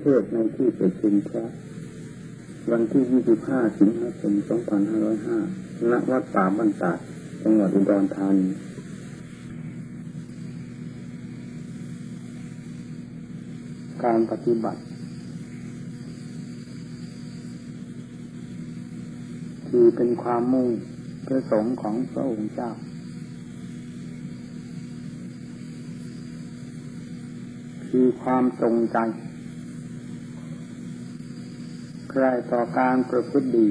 เทศในที่ประชุมพระวันที่ 25 สิงหาคม 2505 ณ วัดป่าบ้านตาดจังหวัดอุดรธานีการปฏิบัติ คือเป็นความมุ่งประสงค์ของพระองค์เจ้า คือความตรงใจ ใครต่อการประพฤติดี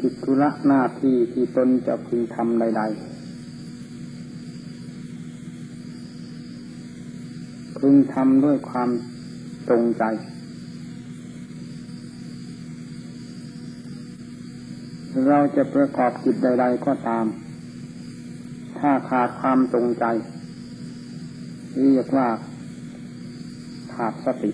กิจธุระหน้าที่ที่ตนจะพึงทำใด ๆ พึงทำด้วยความตรงใจ เราจะประกอบกิจใด ๆ ก็ตาม ถ้าขาดความตรงใจเรียกว่า ขาดสติ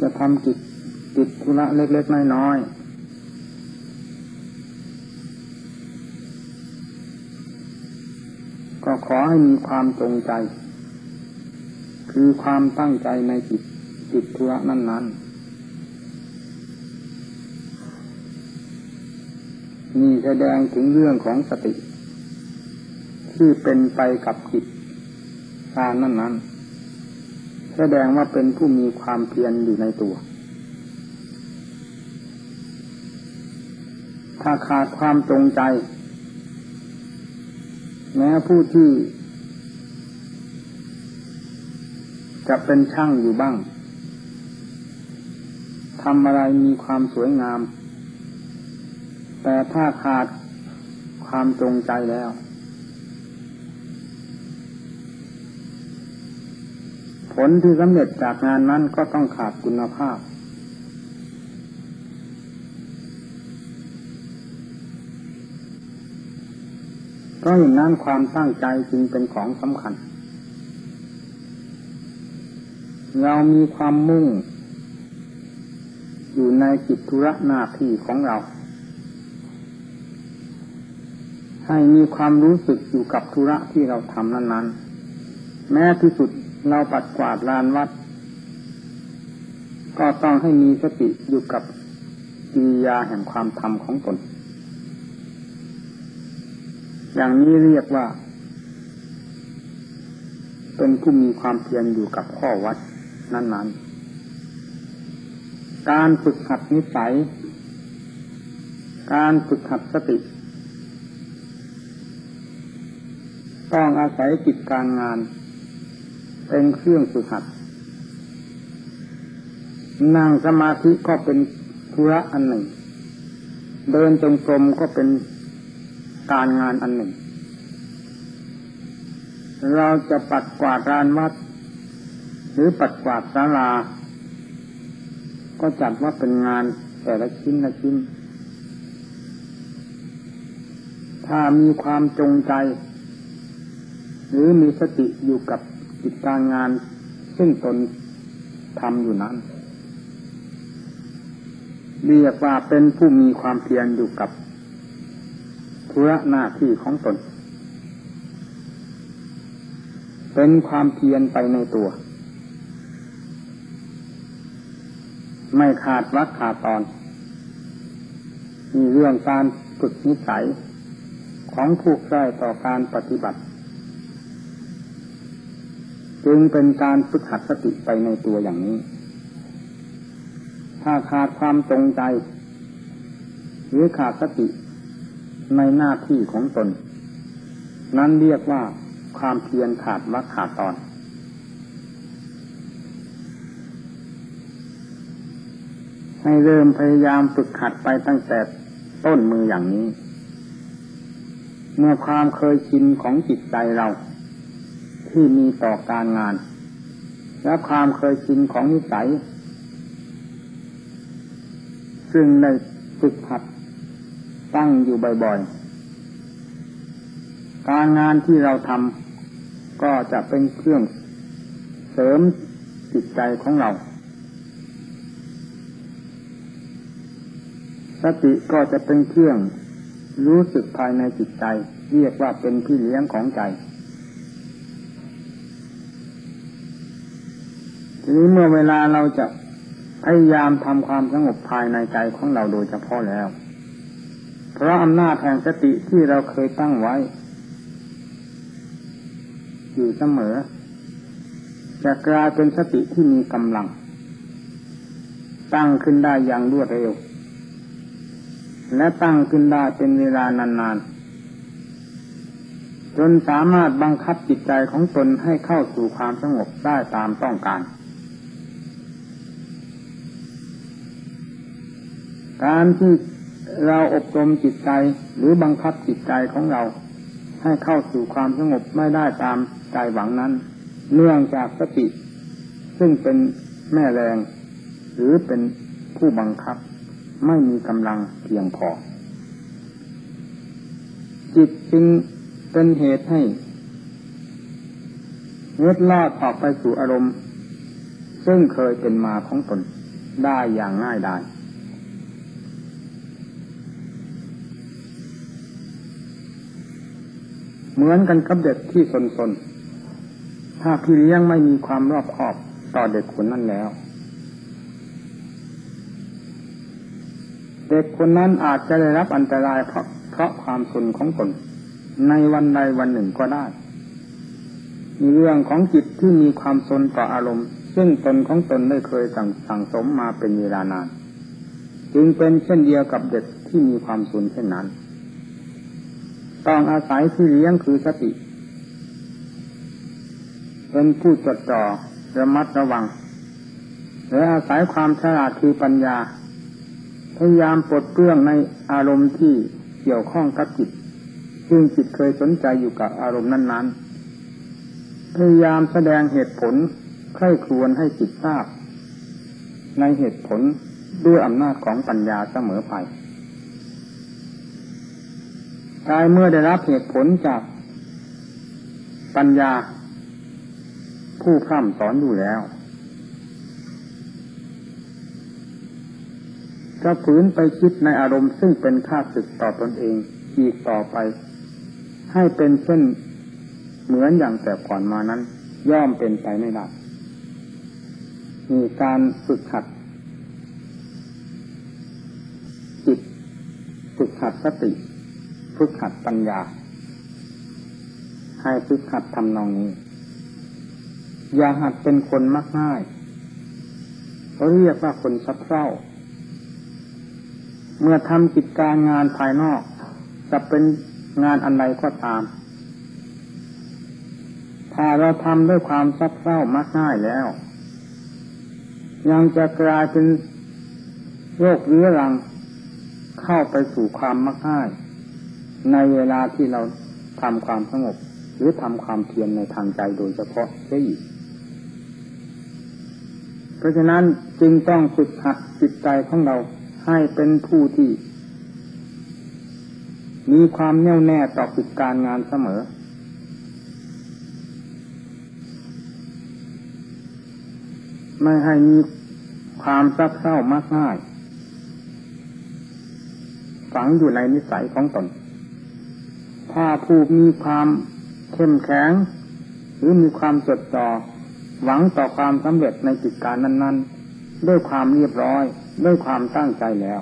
จะทำกิจกิจธุระเล็กๆน้อยๆก็ขอให้มีความตรงใจ คือความตั้งใจในกิจกิจธุระนั้น ๆนี่แสดงถึงเรื่องของสติ ที่เป็นไปกับกิจการนั้นๆ แสดงว่าเป็นผู้มีความเพียรอยู่ในตัว ถ้าขาดความตรงใจ แม้ผู้ที่ จะเป็นช่างอยู่บ้างทำอะไรมีความสวยงาม แต่ถ้าขาดความตรงใจแล้ว ผลที่สำเร็จจากงานนั้นก็ต้องขาดคุณภาพ เพราะอย่างนั้นความตั้งใจจึงเป็นของสำคัญ เรามีความมุ่ง อยู่ในกิจธุระหน้าที่ของเรา ให้มีความรู้สึกอยู่กับธุระที่เราทำนั้น ๆ แม้ที่สุด เราปัดกวาดลานวัด ก็ต้องให้มีสติอยู่กับกิริยาแห่งความทำของตน อย่างนี้เรียกว่า เป็นผู้มีความเพียรอยู่กับข้อวัดนั้น ๆ การฝึกหัดนิสัย การฝึกหัดสติ ต้องอาศัยกิจการงาน เป็นเครื่องฝึกหัด นั่งสมาธิก็เป็นธุระอันหนึ่ง เดินจงกรมก็เป็นการงานอันหนึ่ง เราจะปัดกวาดลานวัด หรือปัดกวาดศาลา ก็จัดว่าเป็นงานแต่ละชิ้นละชิ้น ถ้ามีความจงใจ หรือมีสติอยู่กับ กิจการงานซึ่งตนทำอยู่นั้น เรียกว่าเป็นผู้มีความเพียรอยู่กับธุระหน้าที่ของตน เป็นความเพียรไปในตัว ไม่ขาดวักขาดตอน มีเรื่องการฝึกนิสัยของผู้ใกล้ต่อการปฏิบัติ จึงเป็นการฝึกหัดสติไปในตัวอย่างนี้ ถ้าขาดความตรงใจ หรือขาดสติในหน้าที่ของตน นั้นเรียกว่าความเพียรขาดวัขาดตอน ให้เริ่มพยายามฝึกหัดไปตั้งแต่ต้นมืออย่างนี้ เมื่อความเคยชินของจิตใจเรา ที่มีต่อการงาน และความเคยชินของนิสัย ซึ่งได้ฝึกหัดตั้งอยู่บ่อยๆ การงานที่เราทำก็จะเป็นเครื่องเสริมจิตใจของเรา สติก็จะเป็นเครื่องรู้สึกภายในจิตใจ เรียกว่าเป็นพี่เลี้ยงของใจ นี้เมื่อเวลาเราจะพยายามทำความสงบภายในใจของเราโดยเฉพาะแล้ว เพราะอำนาจแห่งสติที่เราเคยตั้งไว้ อยู่เสมอ จะกลายเป็นสติที่มีกำลัง ตั้งขึ้นได้อย่างรวดเร็ว และตั้งขึ้นได้เป็นเวลานานๆจนสามารถบังคับจิตใจของตนให้เข้าสู่ความสงบได้ตามต้องการ การที่เราอบรมจิตใจหรือบังคับจิตใจของเรา ให้เข้าสู่ความสงบไม่ได้ตามใจหวังนั้น เนื่องจากสติ ซึ่งเป็นแม่แรง หรือเป็นผู้บังคับ ไม่มีกำลังเพียงพอ จิตจึงเป็นเหตุให้เล็ดลอดออกไปสู่อารมณ์ ซึ่งเคยเป็นมาของตนได้อย่างง่ายดาย เหมือนกันกับเด็กที่สนสนถ้าพี่เลี้ยงไม่มีความรอบคอบต่อเด็กคนนั้นแล้ว เด็กคนนั้นอาจจะได้รับอันตรายเพราะเพราะความสนของตนในวันใดวันหนึ่งก็ได้ มีเรื่องของจิตที่มีความสนต่ออารมณ์ ซึ่งตนของตนได้เคยสั่งสั่งสมมาเป็นเวลานาน จึงเป็นเช่นเดียวกับเด็กที่มีความสนเช่นนั้น ต้องอาศัยที่เลี้ยงคือสติ เป็นผู้จดจ่อระมัดระวังและอาศัยความฉลาดคือปัญญา พยายามปลดเปลื้องในอารมณ์ที่เกี่ยวข้องกับจิตซึ่งจิตเคยสนใจอยู่กับอารมณ์นั้นๆ พยายามแสดงเหตุผลใคร่ครวญให้จิตทราบ ในเหตุผลด้วยอำนาจของปัญญาเสมอไป กายเมื่อได้รับเหตุผลจากปัญญา ผู้พร่ำสอนอยู่แล้ว จะฝืนไปคิดในอารมณ์ซึ่งเป็นค่าศึกต่อตอนเองอีกต่อไป ให้เป็นเช่นเหมือนอย่างแต่ก่อนมานั้น ย่อมเป็นไปไม่ได้มีการฝึกหัดจิตฝึกหัดสติ ฝึกหัดปัญญา ให้ฝึกหัดทำนองนี้ อย่าหัดเป็นคนมักง่ายเขาเรียกว่าคนซับเศร้า เมื่อทำกิจการงานภายนอก จะเป็นงานอันใดก็ตาม ถ้าเราทำด้วยความซับเศร้ามักง่ายแล้ว ยังจะกลายเป็นโรคเรื้อรังเข้าไปสู่ความมักง่าย ในเวลาที่เราทำความสงบ หรือทำความเพียรในทางใจโดยเฉพาะได้อีก เพราะฉะนั้นจึงต้องฝึกหัดจิตใจของเราให้เป็นผู้ที่ มีความแน่วแน่ต่อกิจการงานเสมอ ไม่ให้มีความซับเศร้ามากง่าย ฝังอยู่ในนิสัยของตน ถ้าผู้มีความเข้มแข็ง หรือมีความจดจ่อหวังต่อความสำเร็จในกิจการนั้น ๆ ด้วยความเรียบร้อย ด้วยความตั้งใจแล้ว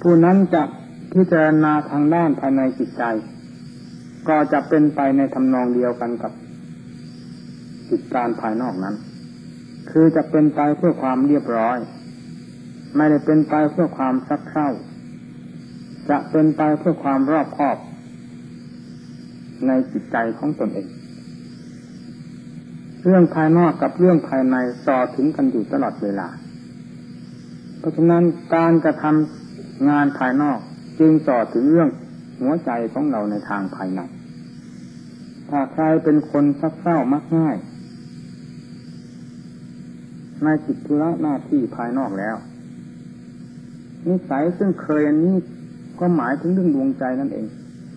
ผู้นั้นจะพิจารณาทางด้านภายในจิตใจ ก็จะเป็นไปในทำนองเดียวกันกับกิจการภายนอกนั้น คือจะเป็นไปเพื่อความเรียบร้อย ไม่ได้เป็นไปเพื่อความซักเร้า จะเป็นไปเพื่อความรอบคอบ ในจิตใจของตนเอง เรื่องภายนอกกับเรื่องภายในต่อถึงกันอยู่ตลอดเวลา เพราะฉะนั้นการกระทำงานภายนอกจึงต่อถึงเรื่องหัวใจของเราในทางภายในถ้าใครเป็นคนซักเศร้ามักง่ายในจิตธุระหน้าที่ภายนอกแล้ว นิสัยซึ่งเคยอันนี้ ก็หมายถึงเรื่องดวงใจนั่นเอง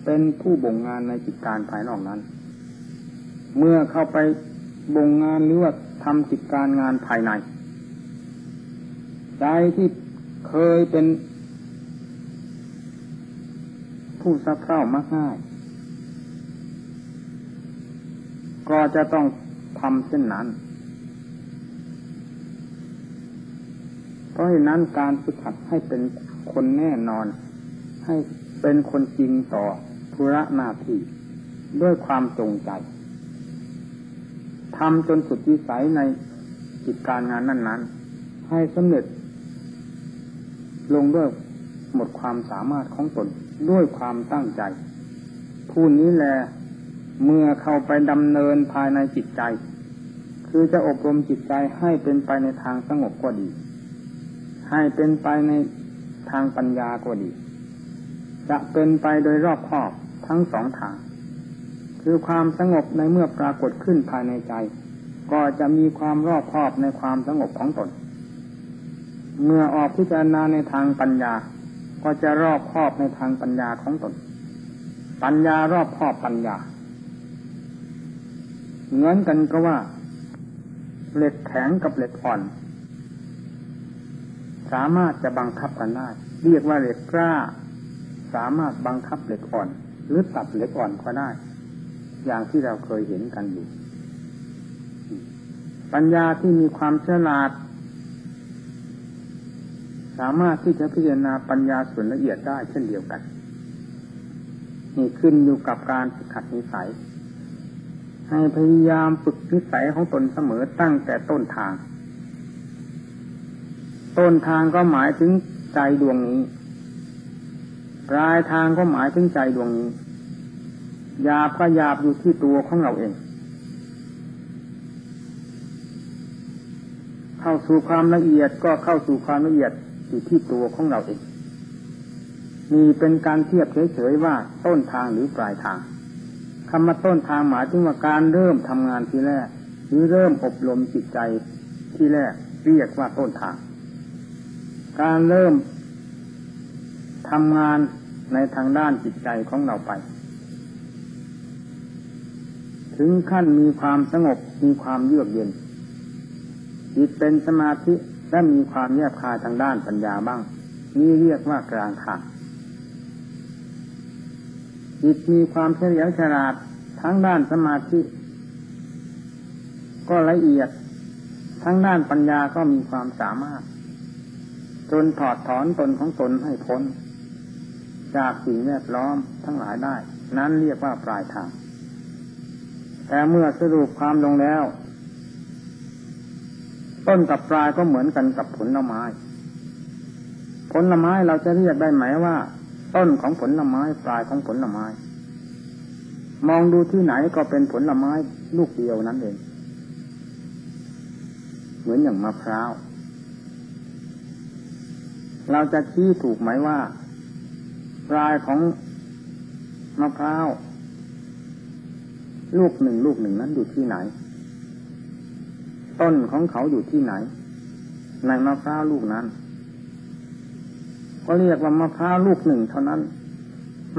เป็นผู้บ่งงานในจิตการภายนอกนั้น เมื่อเข้าไปบ่งงานหรือว่าทำจิตการงานภายใน ใจที่เคยเป็น ผู้สะเพร่ามักง่าย ก็จะต้องทำเช่นนั้น เพราะฉะนั้นการฝึกหัดให้เป็นคนแน่นอน ให้เป็นคนจริงต่อธุระหน้าที่ด้วยความจงใจทำจนสุดวิสัยในกิจการงานนั้น ๆ ให้สำเร็จ ลงด้วยหมดความสามารถของตนด้วยความตั้งใจ ผู้นี้แหละเมื่อเข้าไปดำเนินภายในจิตใจ คือจะอบรมจิตใจให้เป็นไปในทางสงบก็ดี ให้เป็นไปในทางปัญญาก็ดี จะเป็นไปโดยรอบคอบทั้งสองทาง คือความสงบในเมื่อปรากฏขึ้นภายในใจ ก็จะมีความรอบคอบในความสงบของตน เมื่อออกพิจารณาในทางปัญญา ก็จะรอบคอบในทางปัญญาของตน ปัญญารอบคอบปัญญา เหมือนกันก็ว่าเหล็กแข็งกับเหล็กอ่อน สามารถจะบังคับกันได้เรียกว่าเหล็กกล้า สามารถบังคับเหล็กอ่อน หรือตัดเหล็กอ่อนก็ได้ อย่างที่เราเคยเห็นกันอยู่ ปัญญาที่มีความฉลาด สามารถที่จะพิจารณาปัญญาส่วนละเอียดได้เช่นเดียวกัน นี่ขึ้นอยู่กับการฝึกขัดนิสัย ให้พยายามฝึกนิสัยของตนเสมอตั้งแต่ต้นทาง ต้นทางก็หมายถึงใจดวงนี้ ปลายทางก็หมายถึงใจดวงนี้หยาบก็หยาบอยู่ที่ตัวของเราเอง เข้าสู่ความละเอียดก็เข้าสู่ความละเอียดอยู่ที่ตัวของเราเองมีเป็นการเทียบเฉยๆว่าต้นทางหรือปลายทางคำว่าต้นทางหมายถึงว่าการเริ่มทำงานที่แรก หรือเริ่มอบรมจิตใจที่แรกเรียกว่าต้นทาง การเริ่ม ทำงานในทางด้านจิตใจของเราไป ถึงขั้นมีความสงบมีความเยือกเย็น จิตเป็นสมาธิและมีความแยบคายทางด้านปัญญาบ้าง นี่เรียกว่ากลางทางจิตมีความเฉลียวฉลาดทั้งด้านสมาธิ ก็ละเอียด ทั้งด้านปัญญาก็มีความสามารถ จนถอดถอนตนของตนให้พ้น จากสิ่งแวดล้อมทั้งหลายได้ นั้นเรียกว่าปลายทาง แต่เมื่อสรุปความลงแล้ว ต้นกับปลายก็เหมือนกันกับผลไม้ ผลไม้เราจะเรียกได้ไหมว่า ต้นของผลไม้ปลายของผลไม้ มองดูที่ไหนก็เป็นผลไม้ลูกเดียวนั้นเอง เหมือนอย่างมะพร้าวเราจะชี้ถูกไหมว่า ปลายของมะพร้าวลูกหนึ่งลูกหนึ่งนั้นอยู่ที่ไหน ต้นของเขาอยู่ที่ไหน ในมะพร้าวลูกนั้น ก็เรียกว่ามะพร้าวลูกหนึ่งเท่านั้น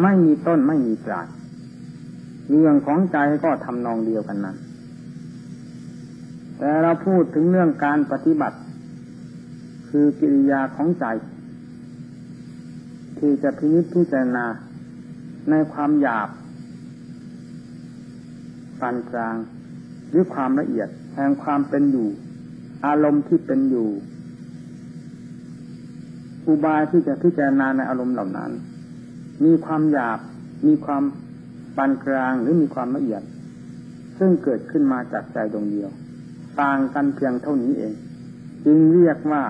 ไม่มีต้นไม่มีปลายเรื่องของใจก็ทำนองเดียวกันนั้น แต่เราพูดถึงเรื่องการปฏิบัติ คือกิริยาของใจ ที่จะพินิจพิจารณาในความหยาบปานกลาง หรือความละเอียดแห่งความเป็นอยู่ อารมณ์ที่เป็นอยู่อุบายที่จะพิจารณาในอารมณ์เหล่านั้น มีความหยาบมีความปานกลางหรือมีความละเอียด ซึ่งเกิดขึ้นมาจากใจดวงเดียว ต่างกันเพียงเท่านี้เอง จึงเรียกว่า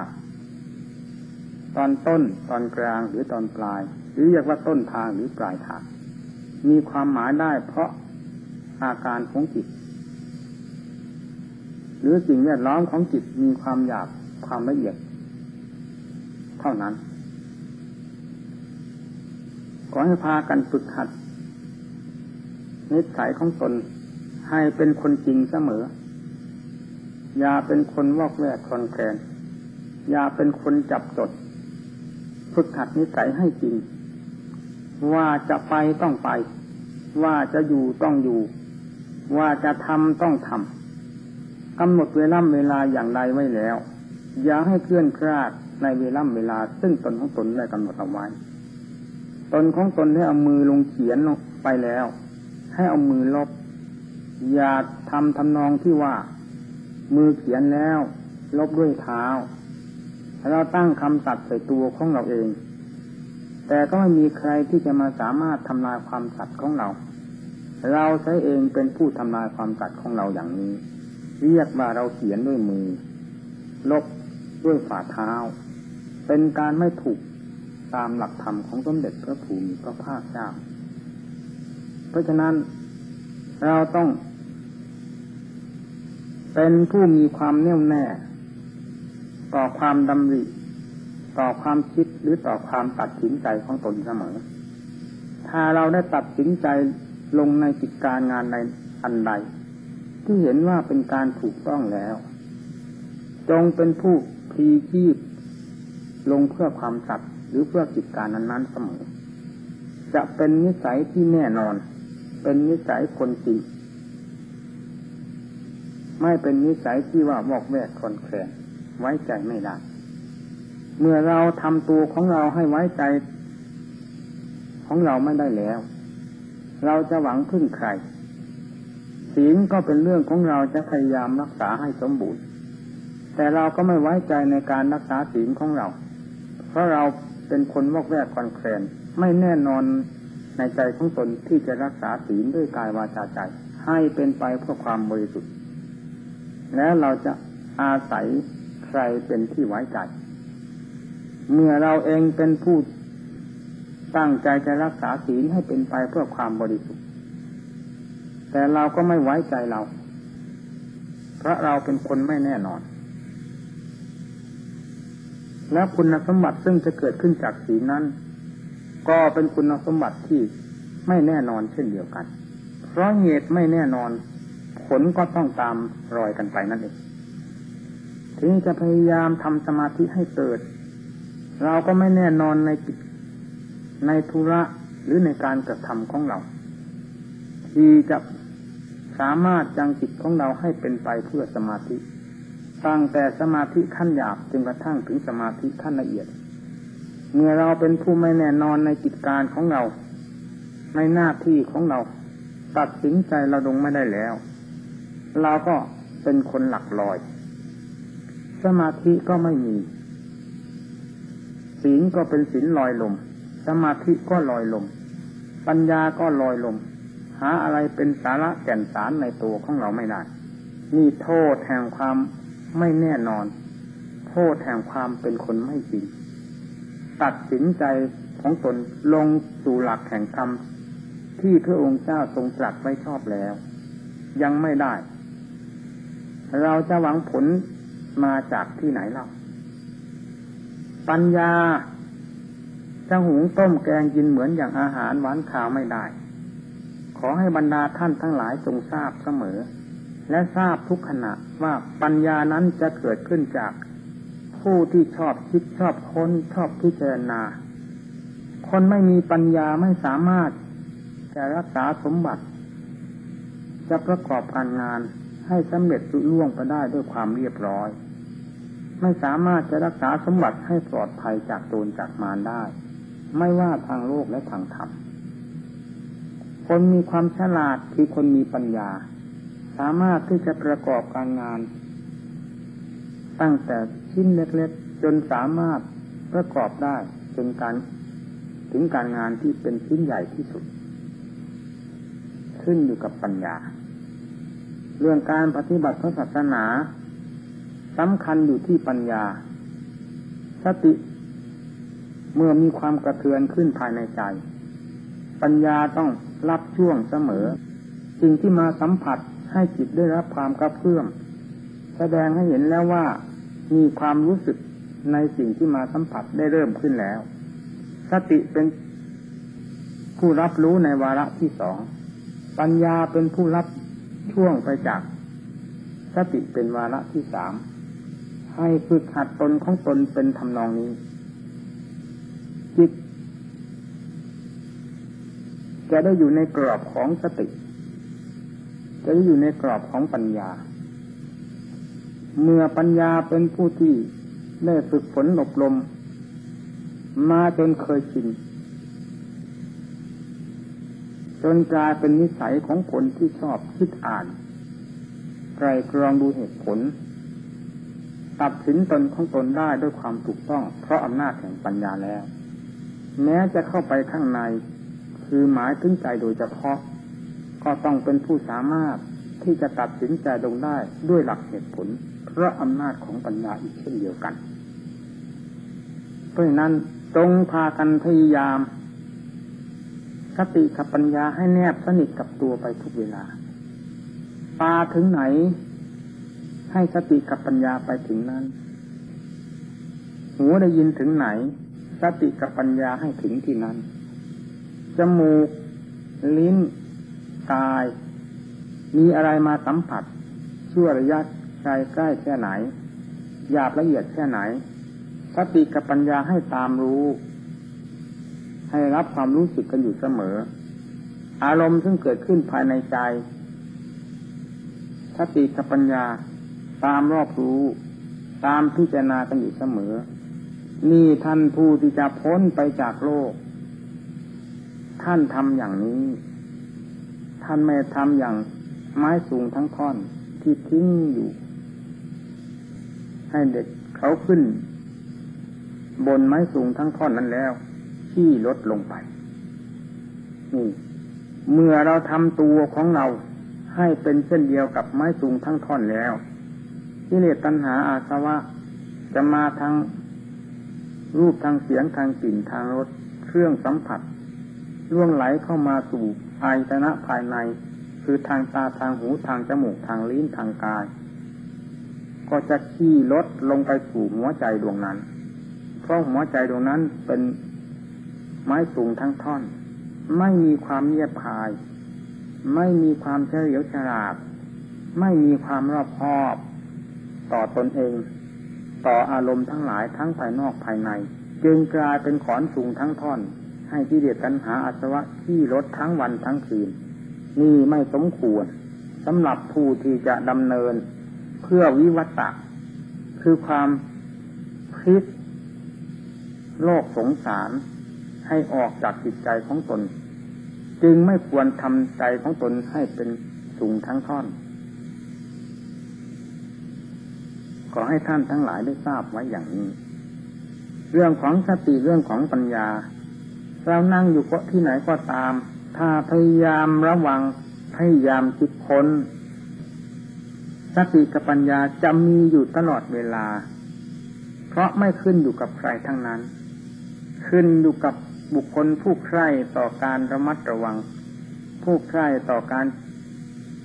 ตอนต้นตอนกลางหรือตอนปลาย หรือเรียกว่าต้นทางหรือปลายทาง มีความหมายได้เพราะอาการของจิต หรือสิ่งแวดล้อมของจิตมีความหยาบความละเอียด เท่านั้น ขอให้พากันฝึกหัดนิสัยของตนให้เป็นคนจริงเสมอ อย่าเป็นคนวอกแวกคอนแคลนอย่าเป็นคนจับจด ฝึกหัดนิสัยให้จริง ว่าจะไปต้องไป ว่าจะอยู่ต้องอยู่ ว่าจะทำต้องทำกำหนดเวลาเวลาอย่างใดไว้แล้ว อย่าให้เคลื่อนคลาดในเวลาเวลา ซึ่งตนของตนได้กำหนดเอาไว้ ตนของตนได้เอามือลงเขียนไปแล้ว ให้เอามือลบ อย่าทำทำนองที่ว่า มือเขียนแล้ว ลบด้วยเท้า เราตั้งคำตัดใส่ตัวของเราเอง แต่ก็ไม่มีใครที่จะมาสามารถทำลายความสัตย์ของเรา เราใช้เองเป็นผู้ทำลายความสัตย์ของเราอย่างนี้ เรียกว่าเราเขียนด้วยมือ ลบด้วยฝ่าเท้า เป็นการไม่ถูกตามหลักธรรมของสมเด็จพระภูมิพระภาคเจ้า เพราะฉะนั้นเราต้อง เป็นผู้มีความแน่วแน่ ต่อความดำริ ต่อความคิดหรือต่อความตัดสินใจของตนเสมอ ถ้าเราได้ตัดสินใจลงในกิจการงานในอันใด ที่เห็นว่าเป็นการถูกต้องแล้ว จงเป็นผู้พีชีพลงเพื่อความสัตย์หรือเพื่อกิจการนั้นๆเสมอ จะเป็นนิสัยที่แน่นอน เป็นนิสัยคนจริงไม่เป็นนิสัยที่ว่าวอกแวกคอนแคลน ไว้ใจไม่ได้ เมื่อเราทำตัวของเราให้ไว้ใจ ของเราไม่ได้แล้ว เราจะหวังพึ่งใครศีลก็เป็นเรื่องของเราจะพยายามรักษาให้สมบูรณ์ แต่เราก็ไม่ไว้ใจในการรักษาศีลของเรา เพราะเราเป็นคนวอกแวกคอนแคลนไม่แน่นอนในใจของตนที่จะรักษาศีลด้วยกายวาจาใจ ให้เป็นไปเพื่อความบริสุทธิ์ แล้วเราจะอาศัย ใครเป็นที่ไว้ใจ เมื่อเราเองเป็นผู้ตั้งใจจะรักษาศีลให้เป็นไปเพื่อความบริสุทธิ์ แต่เราก็ไม่ไว้ใจเรา เพราะเราเป็นคนไม่แน่นอน และคุณสมบัติซึ่งจะเกิดขึ้นจากศีลนั้น ก็เป็นคุณสมบัติที่ไม่แน่นอนเช่นเดียวกัน เพราะเหตุไม่แน่นอน ผลก็ต้องตามรอยกันไปนั่นเอง ถึงจะพยายามทำสมาธิให้เกิด เราก็ไม่แน่นอนในจิตในธุระหรือในการกระทำของเรา ที่จะสามารถยังจิตของเราให้เป็นไปเพื่อสมาธิตั้งแต่สมาธิขั้นหยาบจนกระทั่งถึงสมาธิขั้นละเอียด เมื่อเราเป็นผู้ไม่แน่นอนในกิจการของเรา ในหน้าที่ของเรา ตัดสินใจเราลงไม่ได้แล้ว เราก็เป็นคนหลักลอย สมาธิก็ไม่มี ศีลก็เป็นศีลลอยลม สมาธิก็ลอยลม ปัญญาก็ลอยลม หาอะไรเป็นสาระแก่นสารในตัวของเราไม่ได้นี่โทษแห่งความไม่แน่นอน โทษแห่งความเป็นคนไม่จริง ตัดสินใจของตนลงสู่หลักแห่งธรรมที่พระองค์เจ้าทรงตรัสไว้ชอบแล้ว ยังไม่ได้ เราจะหวังผล มาจากที่ไหนเล่า ปัญญาจะหุงต้มแกงกินเหมือนอย่างอาหารหวานข้าวไม่ได้ ขอให้บรรดาท่านทั้งหลายจงทราบเสมอ และทราบทุกขณะว่าปัญญานั้นจะเกิดขึ้นจากผู้ที่ชอบคิดชอบค้นชอบพิจารณา คนไม่มีปัญญาไม่สามารถจะรักษาสมบัติ จะประกอบการงานให้สำเร็จรุ่ล่วงไปได้ด้วยความเรียบร้อย ไม่สามารถจะรักษาสมบัติให้ปลอดภัยจากโจรจากมารได้ ไม่ว่าทางโลกและทางธรรมคนมีความฉลาดคือคนมีปัญญา สามารถที่จะประกอบการงาน ตั้งแต่ชิ้นเล็กๆ จนสามารถประกอบได้จนการถึงการงานที่เป็นชิ้นใหญ่ที่สุด ขึ้นอยู่กับปัญญา เรื่องการปฏิบัติพระศาสนา สำคัญอยู่ที่ปัญญา สติเมื่อมีความกระเทือนขึ้นภายในใจ ปัญญาต้องรับช่วงเสมอ สิ่งที่มาสัมผัสให้จิตได้รับความกระเพื่อม แสดงให้เห็นแล้วว่ามีความรู้สึกในสิ่งที่มาสัมผัสได้เริ่มขึ้นแล้ว สติเป็นผู้รับรู้ในวาระที่สอง ปัญญาเป็นผู้รับช่วงไปจาก สติเป็นวาระที่สาม ให้ฝึกหัดตนของตนเป็นทำนองนี้ จิต จะได้อยู่ในกรอบของสติ จะได้อยู่ในกรอบของปัญญา เมื่อปัญญาเป็นผู้ที่ได้ฝึกฝนอบรม มาจนเคยชินจนกลายเป็นนิสัยของคนที่ชอบคิดอ่านไตรกรองดูเหตุผล ตัดสินตนของตนได้ด้วยความถูกต้อง เพราะอำนาจแห่งปัญญาแล้ว แม้จะเข้าไปข้างใน คือหมายถึงใจโดยเฉพาะ ก็ต้องเป็นผู้สามารถที่จะตัดสินใจลงได้ด้วยหลักเหตุผล เพราะอำนาจของปัญญาอีกเช่นเดียวกัน เพราะนั้นจงพากันพยายามสติกับปัญญาให้แนบสนิทกับตัวไปทุกเวลาปาถึงไหน ให้สติกับปัญญาไปถึงนั้น หูได้ยินถึงไหน สติกับปัญญาให้ถึงที่นั้น จมูก ลิ้น กาย มีอะไรมาสัมผัส ชั่วระยะไกล้ใกล้แค่ไหนหยาบละเอียดแค่ไหน สติกับปัญญาให้ตามรู้ ให้รับความรู้สึกกันอยู่เสมอ อารมณ์ซึ่งเกิดขึ้นภายในใจ สติกับปัญญา ตามรอบรู้ ตามพิจารณากันอยู่เสมอ นี่ท่านผู้ที่จะพ้นไปจากโลก ท่านทำอย่างนี้ ท่านไม่ทำอย่างไม้สูงทั้งท่อนที่ทิ้งอยู่ ให้เด็กเขาขึ้น บนไม้สูงทั้งท่อนนั้นแล้วที่ลดลงไป นี่ เมื่อเราทำตัวของเราให้เป็นเช่นเดียวกับไม้สูงทั้งท่อนแล้ว กิเลสตัณหาอาสวะ จะมาทางรูปทางเสียงทางกลิ่นทางรสเครื่องสัมผัสล่วงไหลเข้ามาสู่ภายตนะภายใน คือทางตาทางหูทางจมูกทางลิ้นทางกาย ก็จะขี้ลดลงไปสู่หัวใจดวงนั้น เพราะหัวใจดวงนั้นเป็นไม้สูงทั้งท่อน ไม่มีความเงียบพาย ไม่มีความเฉลียวฉลาด ไม่มีความรอบคอบ ต่อตนเอง ต่ออารมณ์ทั้งหลายทั้งภายนอกภายใน จึงกลายเป็นขอนสูงทั้งท่อน ให้ที่เดียดตัณหาอาสวะที่ลดทั้งวันทั้งคืน นี่ไม่สมควรสำหรับผู้ที่จะดำเนินเพื่อวิวัตะคือความพลิกโลกสงสารให้ออกจากจิตใจของตน จึงไม่ควรทำใจของตนให้เป็นสูงทั้งท่อน ขอให้ท่านทั้งหลายได้ทราบไว้อย่างนี้ เรื่องของสติเรื่องของปัญญา เรานั่งอยู่ก็ที่ไหนก็ตาม ถ้าพยายามระวังพยายามคิดค้น สติกับปัญญาจะมีอยู่ตลอดเวลา เพราะไม่ขึ้นอยู่กับใครทั้งนั้น ขึ้นอยู่กับบุคคลผู้ใคร่ต่อการระมัดระวัง ผู้ใคร่ต่อการ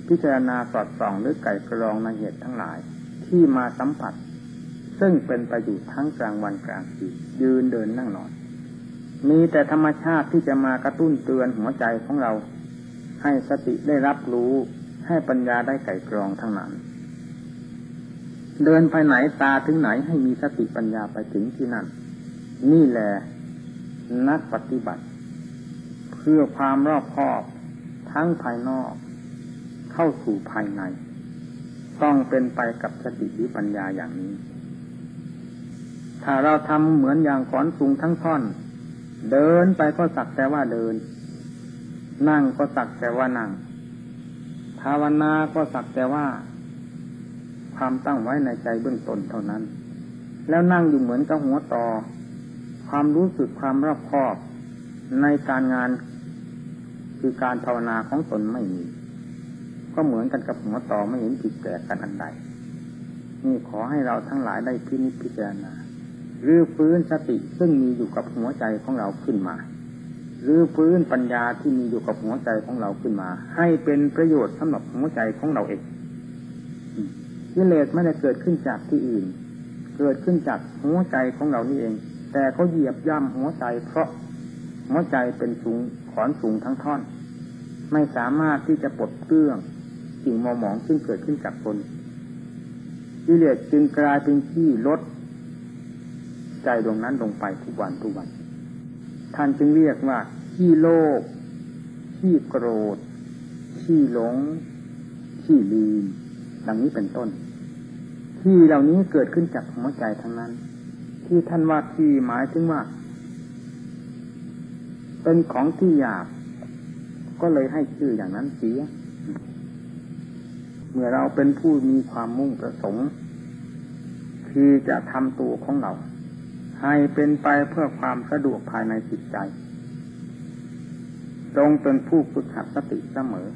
พิจารณาสอดส่องหรือไก่กรองในเหตุทั้งหลาย ที่มาสัมผัส ซึ่งเป็นไปอยู่ทั้งกลางวันกลางคืนยืนเดินนั่งนอน มีแต่ธรรมชาติที่จะมากระตุ้นเตือนหัวใจของเรา ให้สติได้รับรู้ให้ปัญญาได้ไก่กรองทั้งนั้น เดินไปไหนตาถึงไหนให้มีสติปัญญาไปถึงที่นั่น นี่แหละนักปฏิบัติ เพื่อความรอบคอบ ทั้งภายนอก เข้าสู่ภายใน ต้องเป็นไปกับสติหรือปัญญาอย่างนี้ ถ้าเราทำเหมือนอย่างขอนสูงทั้งท่อน เดินไปก็สักแต่ว่าเดิน นั่งก็สักแต่ว่านั่ง ภาวนาก็สักแต่ว่า ความตั้งไว้ในใจเบื้องต้นเท่านั้น แล้วนั่งอยู่เหมือนกับหัวต่อ ความรู้สึกความรอบคอบในการงานคือการภาวนาของตนไม่มี ก็เหมือนกันกับหัวต่อไม่เห็นผิดแปลกกันอันใดนี่ขอให้เราทั้งหลายได้พินิจพิจารณารื้อฟื้นสติซึ่งมีอยู่กับหัวใจของเราขึ้นมารื้อฟื้นปัญญาที่มีอยู่กับหัวใจของเราขึ้นมา ให้เป็นประโยชน์สำหรับหัวใจของเราเองกิเลสไม่ได้เกิดขึ้นจากที่อื่น เกิดขึ้นจากหัวใจของเรานี่เอง แต่เขาเหยียบย่ำหัวใจเพราะหัวใจเป็นสูงขอนสูงทั้งท่อน ไม่สามารถที่จะปลดเปลื้อง สิ่งมอหมองซึ่งเกิดขึ้นจากคนกิเลสจึงกลายเป็นที่ลด ใจดวงนั้นลงไปทุกวันทุกวัน ท่านจึงเรียกว่าขี้โลภขี้โกรธขี้หลงขี้ลืมดังนี้เป็นต้น ที่เหล่านี้เกิดขึ้นจากหัวใจทั้งนั้น ที่ท่านว่าที่หมายถึงว่า เป็นของที่หยาบก็เลยให้ชื่ออย่างนั้นเสีย เมื่อเราเป็นผู้มีความมุ่งประสงค์คือจะทำตัวของเรา ให้เป็นไปเพื่อความสะดวกภายในจิตใจ จงเป็นผู้ฝึกหัดสติเสมอ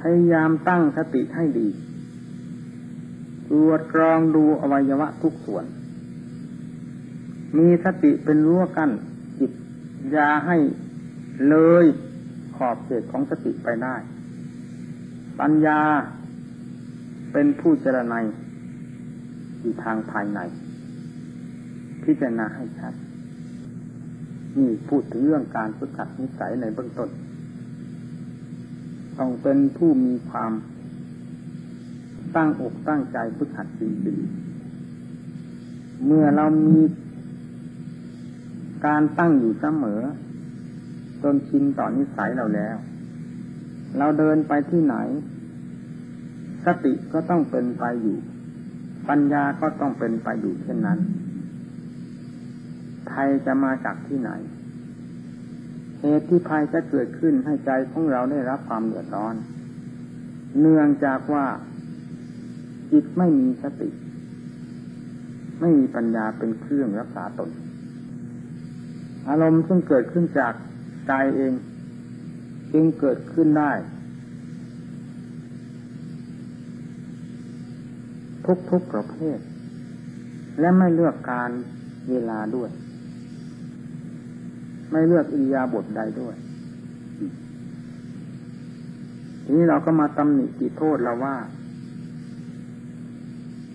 พยายามตั้งสติให้ดีตรวจกรองดูอวัยวะทุกส่วน มีสติเป็นรั้วกั้นจิตยาให้เลยขอบเขตของสติไปได้ ปัญญาเป็นผู้เจรไนอยู่ทางภายใน พิจารณาให้ชัดนี่พูดถึงเรื่องการฝึกหัดนิสัยในเบื้องต้น ต้องเป็นผู้มีความตั้งอกตั้งใจฝึกหัดจริงๆ เมื่อเรามีการตั้งอยู่เสมอ จนชินต่อนิสัยเราแล้ว เราเดินไปที่ไหน สติก็ต้องเป็นไปอยู่ ปัญญาก็ต้องเป็นไปอยู่เช่นนั้นภัยจะมาจากที่ไหนเหตุที่ภัยจะเกิดขึ้นให้ใจของเราได้รับความเดือดร้อน เนื่องจากว่า จิตไม่มีสติ ไม่มีปัญญาเป็นเครื่องรักษาตน อารมณ์ซึ่งเกิดขึ้นจากใจเอง จึงเกิดขึ้นได้ ทุกๆประเภท และไม่เลือกการเวลาด้วย ไม่เลือกอิยาบทใดด้วย ทีนี้เราก็มาตำหนิติโทษเราว่า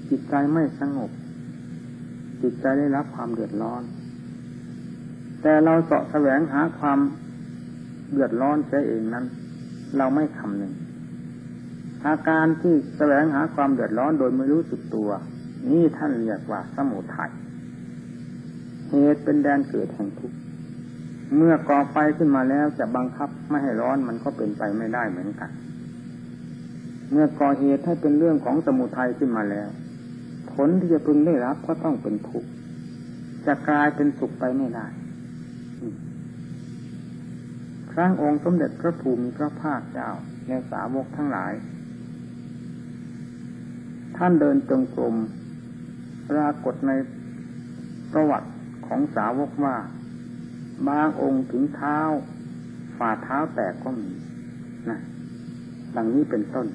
จิตใจไม่สงบ จิตใจได้รับความเดือดร้อน แต่เราเสาะแสวงหาความเดือดร้อนใช้เองนั้น เราไม่คำหนึ่ง อาการที่แสวงหาความเดือดร้อนโดยไม่รู้สึกตัว นี่ท่านเรียกว่าสมุทัยเหตุเป็นแดนเกิดแห่งทุกข์เมื่อก่อไฟขึ้นมาแล้วจะบังคับไม่ให้ร้อนมันก็เป็นไปไม่ได้เหมือนกัน เมื่อก่อเหตุให้เป็นเรื่องของสมุทัยขึ้นมาแล้ว ผลที่จะพึงได้รับก็ต้องเป็นทุกข์จะกลายเป็นสุขไปไม่ได้ ครั้งองค์สมเด็จพระภูมิพระภาคเจ้าในสาวกทั้งหลาย ท่านเดินจงกรมปรากฏในประวัติของสาวกว่า บางองค์ถึงเท้า ฝ่าเท้าแตกก็มีนะดังนี้เป็นต้น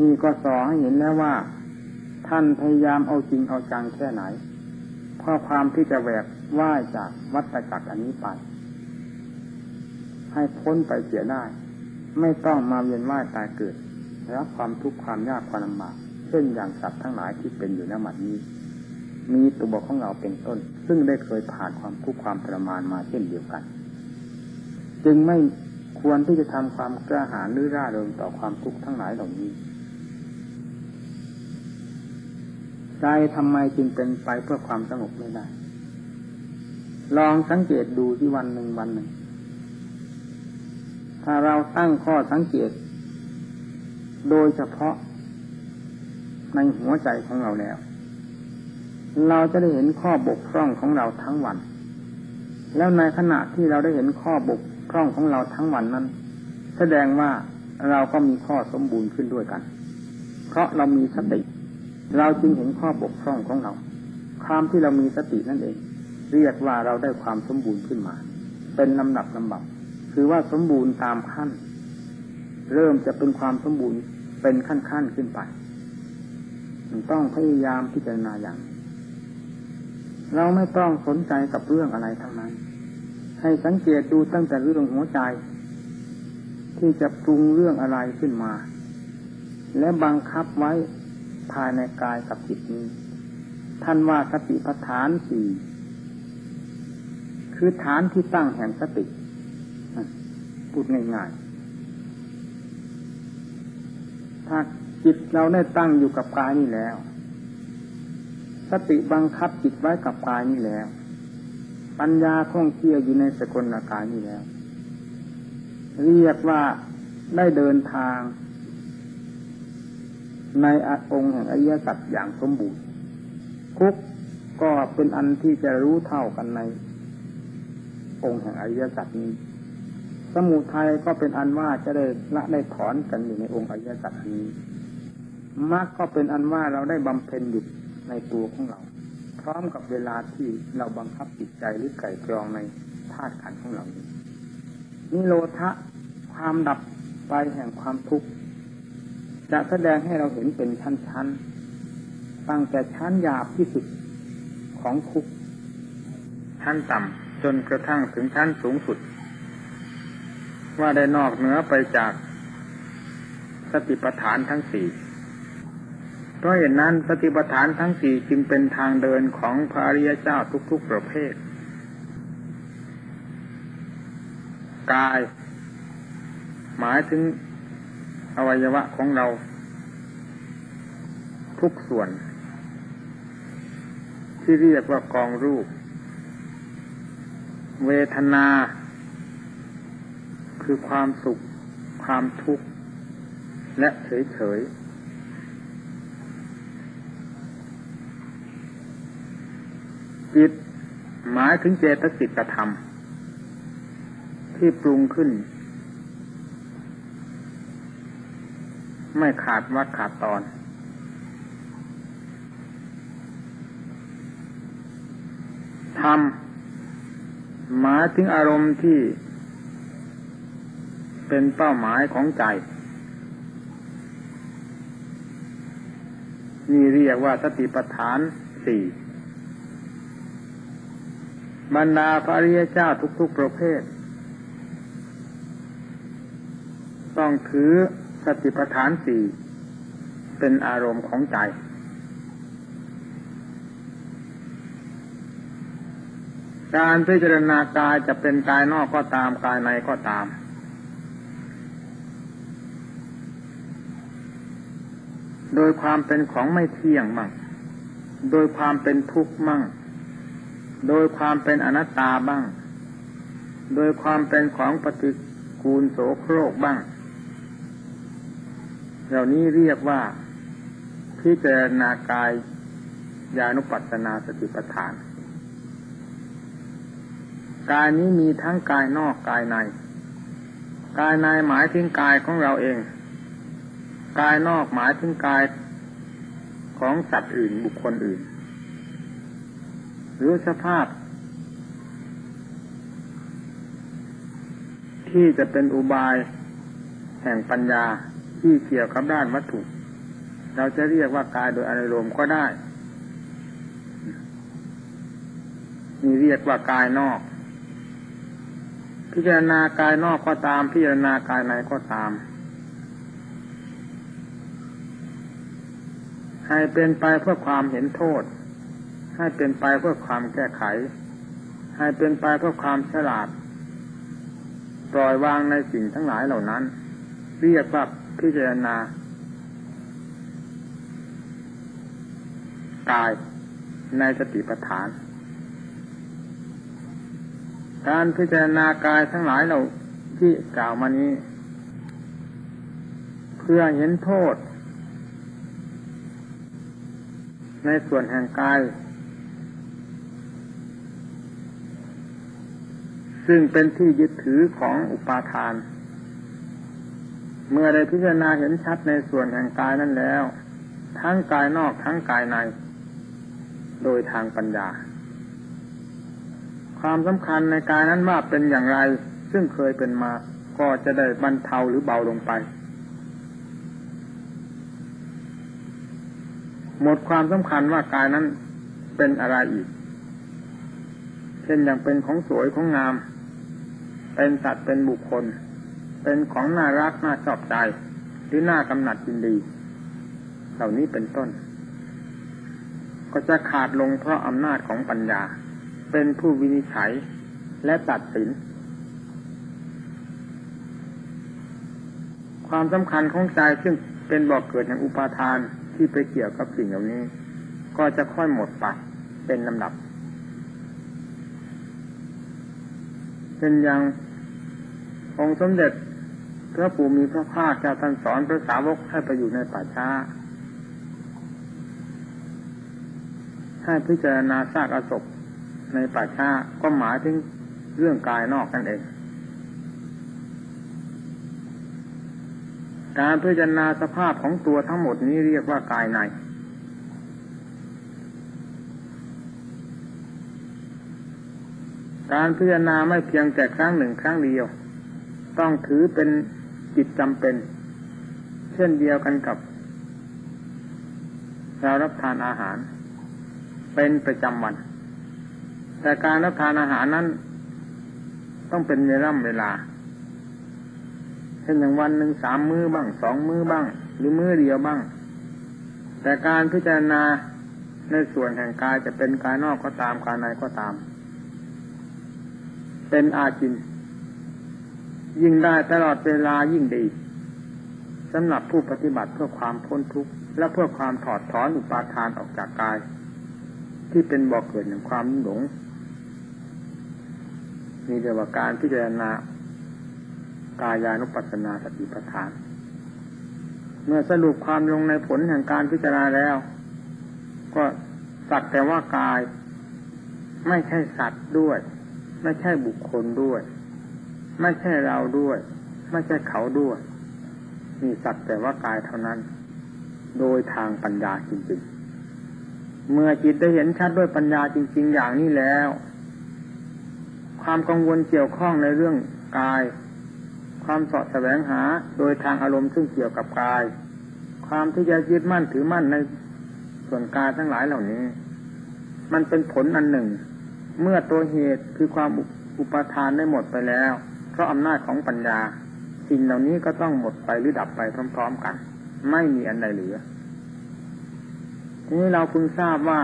นี่ก็สอให้เห็นแล้วว่า ท่านพยายามเอาจริงเอาจังแค่ไหนเพราะความที่จะแหวกว่ายจากวัฏจักรอันนี้ไป ให้พ้นไปเสียได้ ไม่ต้องมาเวียนว่ายตายเกิด รับความทุกข์ความยากความลำบากเช่นอย่างสัตว์ทั้งหลายที่เป็นอยู่ในหมัดนี้ มีตัวของเราเป็นต้น ซึ่งได้เคยผ่านความทุกข์ความทรมานมาเช่นเดียวกัน จึงไม่ควรที่จะทำความกล้าหาญหรือร่าเริงต่อความทุกข์ทั้งหลายเหล่านี้ใจทำไมจึงเป็นไปเพื่อความสงบไม่ได้ ลองสังเกตดูที่วันหนึ่งวันหนึ่ง ถ้าเราตั้งข้อสังเกต โดยเฉพาะในหัวใจของเราแล้ว เราจะได้เห็นข้อบกพร่องของเราทั้งวัน แล้วในขณะที่เราได้เห็นข้อบกพร่องของเราทั้งวันนั้น แสดงว่าเราก็มีข้อสมบูรณ์ขึ้นด้วยกัน เพราะเรามีสติ เราจึงเห็นข้อบกพร่องของเรา ความที่เรามีสตินั่นเอง เรียกว่าเราได้ความสมบูรณ์ขึ้นมา เป็นลำดับลำบับ คือว่าสมบูรณ์ตามขั้น เริ่มจะเป็นความสมบูรณ์เป็นขั้นขั้นขึ้นไปต้องพยายามพิจารณาอย่าง เราไม่ต้องสนใจกับเรื่องอะไรทั้งนั้น ให้สังเกตดูตั้งแต่เรื่องหัวใจ ที่จะปรุงเรื่องอะไรขึ้นมา และบังคับไว้ภายในกายกับจิตนี้ ท่านว่าสติปัฏฐานสี่คือฐานที่ตั้งแห่งสติพูดง่ายๆ ถ้าจิตเราได้ตั้งอยู่กับกายนี่แล้ว สติบังคับจิตไว้กับกายนี่แล้ว ปัญญาท่องเที่ยวอยู่ในสกลอากายนี่แล้ว เรียกว่าได้เดินทาง ในองค์แห่งอริยสัจอย่างสมบูรณ์ทุกก็เป็นอันที่จะรู้เท่ากันในองค์แห่งอริยสัจนี้ สมุทัยก็เป็นอันว่าจะได้ละได้ถอนกันอยู่ในองค์อริยสัจนี้มรรคก็เป็นอันว่าเราได้บำเพ็ญอยู่ในตัวของเรา พร้อมกับเวลาที่เราบังคับจิตใจหรือไก่กรองในธาตุขันธ์ของเรานี้นิโรธะความดับไปแห่งความทุกข์จะแสดงให้เราเห็นเป็นชั้นๆตั้งแต่ชั้นหยาบที่สุดของทุกข์ชั้นต่ำจนกระทั่งถึงชั้นสูงสุด ว่าได้นอกเหนือไปจากสติปัฏฐานทั้งสี่เพราะเหตุนั้นสติปัฏฐานทั้งสี่จึงเป็นทางเดินของพระอริยเจ้าทุกๆประเภท กาย หมายถึงอวัยวะของเรา ทุกส่วน ที่เรียกว่ากองรูป เวทนา คือความสุข ความทุกข์ และเฉยๆจิตหมายถึงเจตสิกธรรม ที่ปรุงขึ้น ไม่ขาดวัดขาดตอน ธรรม หมายถึงอารมณ์ที่ เป็นเป้าหมายของใจ นี่เรียกว่าสติปัฏฐานสี่บรรดาพระริยเจ้าทุกๆประเภท ต้องถือสติปัฏฐานสี่เป็นอารมณ์ของใจ การพิจารณากายจะเป็นกายนอกก็ตามกายในก็ตาม โดยความเป็นของไม่เที่ยงมั่ง โดยความเป็นทุกข์มั่ง โดยความเป็นอนัตตาบ้าง โดยความเป็นของปฏิกูลโสโครกบ้าง เหล่านี้เรียกว่าพิจารณากายญานุปัสสนาสติปัฏฐาน กายนี้มีทั้งกายนอกกายใน กายในหมายถึงกายของเราเอง กายนอกหมายถึงกายของสัตว์อื่นบุคคลอื่น หรือสภาพ ที่จะเป็นอุบายแห่งปัญญาที่เกี่ยวกับด้านวัตถุ เราจะเรียกว่ากายโดยอารมณ์ก็ได้นี่เรียกว่ากายนอก พิจารณากายนอกก็ตาม พิจารณากายในก็ตาม ให้เป็นไปเพื่อความเห็นโทษ ให้เป็นไปเพื่อความแก้ไข ให้เป็นไปเพื่อความฉลาด ปล่อยวางในสิ่งทั้งหลายเหล่านั้น เรียกว่าพิจารณากายในสติปัฏฐาน การพิจารณากายทั้งหลายเราที่กล่าวมานี้ เพื่อเห็นโทษ ในส่วนแห่งกาย ซึ่งเป็นที่ยึดถือของอุปาทาน เมื่อได้พิจารณาเห็นชัดในส่วนแห่งกายนั้นแล้ว ทั้งกายนอกทั้งกายใน โดยทางปัญญา ความสำคัญในกายนั้นว่าเป็นอย่างไร ซึ่งเคยเป็นมาก็จะได้บรรเทาหรือเบาลงไป หมดความสำคัญว่ากายนั้นเป็นอะไรอีก เช่นอย่างเป็นของสวยของงาม เป็นสัตว์เป็นบุคคล เป็นของน่ารักน่าชอบใจ หรือน่ากำหนัดยินดี เหล่านี้เป็นต้น ก็จะขาดลงเพราะอำนาจของปัญญา เป็นผู้วินิจฉัยและตัดสิน ความสำคัญของใจซึ่งเป็นบ่อกเกิดแห่งอุปาทาน ที่ไปเกี่ยวกับสิ่งเหล่านี้ ก็จะค่อยหมดไปเป็นลำดับเป็นอย่างองค์สมเด็จพระปู่มีพระภาคเจ้าท่านสอนพระสาวกให้ไปอยู่ในป่าช้า ให้พิจารณาซากอศพในป่าช้าก็หมายถึงเรื่องกายนอกนั่นเอง การพิจารณาสภาพของตัวทั้งหมดนี้เรียกว่ากายใน การพิจารณาไม่เพียงแต่ครั้งหนึ่งครั้งเดียว ต้องถือเป็นจิตจำเป็น เช่นเดียวกันกับ เรารับทานอาหาร เป็นประจำวัน แต่การรับทานอาหารนั้น ต้องเป็นเวลาเวลา เช่นอย่างวันหนึ่งสามมือบ้างสองมือบ้าง หรือมือเดียวบ้าง แต่การพิจารณาในส่วนแห่งกายจะเป็นกายนอกก็ตามกายในก็ตาม เป็นอาจิน ยิ่งได้ตลอดเวลายิ่งดีสำหรับผู้ปฏิบัติเพื่อความพ้นทุกข์และเพื่อความถอดถอนอุปาทานออกจากกาย ที่เป็นบ่อกเกิดแห่งความหลงนี่เรียกว่าการพิจารณา กายานุปัสสนาสติปัฏฐาน เมื่อสรุปความลงในผลแห่งการพิจารณาแล้ว ก็สักแต่ว่ากาย ไม่ใช่สัตว์ด้วย ไม่ใช่บุคคลด้วย ไม่ใช่เราด้วย ไม่ใช่เขาด้วย มีสักแต่ว่ากายเท่านั้น โดยทางปัญญาจริงๆ เมื่อจิตได้เห็นชัดด้วยปัญญาจริง ๆ อย่างนี้แล้วความกังวลเกี่ยวข้องในเรื่องกาย ความสอดแสวงหาโดยทางอารมณ์ซึ่งเกี่ยวกับกาย ความที่จะยึดมั่นถือมั่นในส่วนกายทั้งหลายเหล่านี้ มันเป็นผลอันหนึ่ง เมื่อตัวเหตุคือความอุปทานได้หมดไปแล้ว เพราะอำนาจของปัญญา สิ่งเหล่านี้ก็ต้องหมดไปหรือดับไปพร้อม ๆ กัน ไม่มีอันใดเหลือทีนี้เราพึงทราบว่า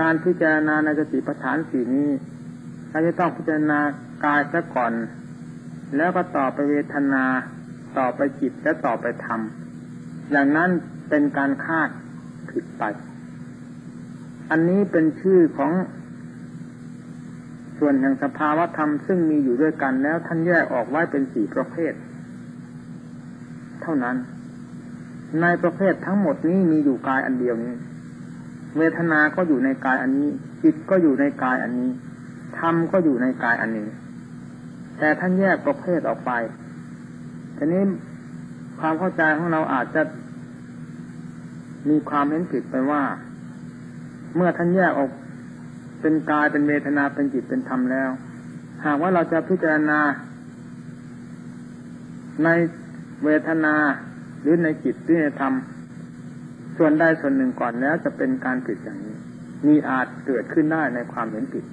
การพิจารณาในสติปัฏฐานสี่นี้เราจะต้องพิจารณากายซะก่อน แล้วก็ต่อไปเวทนา ต่อไปจิตและต่อไปธรรม อย่างนั้นเป็นการคาดผิดไป อันนี้เป็นชื่อของส่วนแห่งสภาวธรรมซึ่งมีอยู่ด้วยกันแล้วท่านแยกออกไว้เป็นสี่ประเภท เท่านั้น ในประเภททั้งหมดนี้มีอยู่กายอันเดียวนี้ เวทนาก็อยู่ในกายอันนี้ จิตก็อยู่ในกายอันนี้ธรรมก็อยู่ในกายอันนี้ แต่ท่านแยกประเภทออกไปทีนี้ความเข้าใจของเราอาจจะมีความเห็นผิดไปว่า เมื่อท่านแยกออกเป็นกายเป็นเวทนาเป็นจิตเป็นธรรมแล้ว หากว่าเราจะพิจารณา ในเวทนาหรือในจิตหรือในธรรม ส่วนใดส่วนหนึ่งก่อนแล้วจะเป็นการผิดอย่างนี้ มีอาจเกิดขึ้นได้ในความเห็นผิด